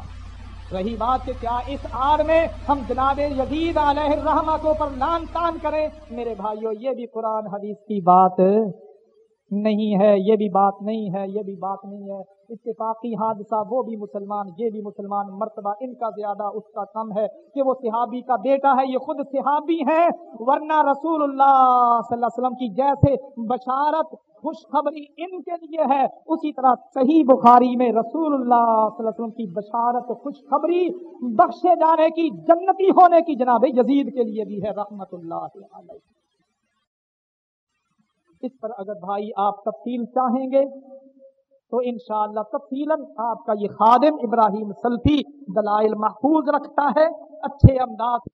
رہی بات کہ کیا اس آڑ میں ہم جناب یزید علیہ الرحمہ کو پر لان تان کریں؟ میرے بھائیو، یہ بھی قرآن حدیث کی بات نہیں ہے، یہ بھی بات نہیں ہے، یہ بھی بات نہیں ہے۔ اتفاقی حادثہ، وہ بھی مسلمان، یہ بھی مسلمان، مرتبہ ان کا زیادہ اس کا کم ہے کہ وہ صحابی کا بیٹا ہے، یہ خود صحابی ہے ورنہ رسول اللہ صلی اللہ علیہ وسلم کی جیسے بشارت، خوشخبری ان کے لیے ہے۔ اسی طرح صحیح بخاری میں رسول اللہ صلی اللہ علیہ وسلم کی بشارت، خوشخبری بخشے جانے کی، جنتی ہونے کی جناب یزید کے لیے بھی ہے رحمت اللہ علیہ۔ اس پر اگر بھائی آپ تفصیل چاہیں گے، تو انشاءاللہ تفصیل آپ کا یہ خادم ابراہیم سلفی دلائل محفوظ رکھتا ہے، اچھے امداد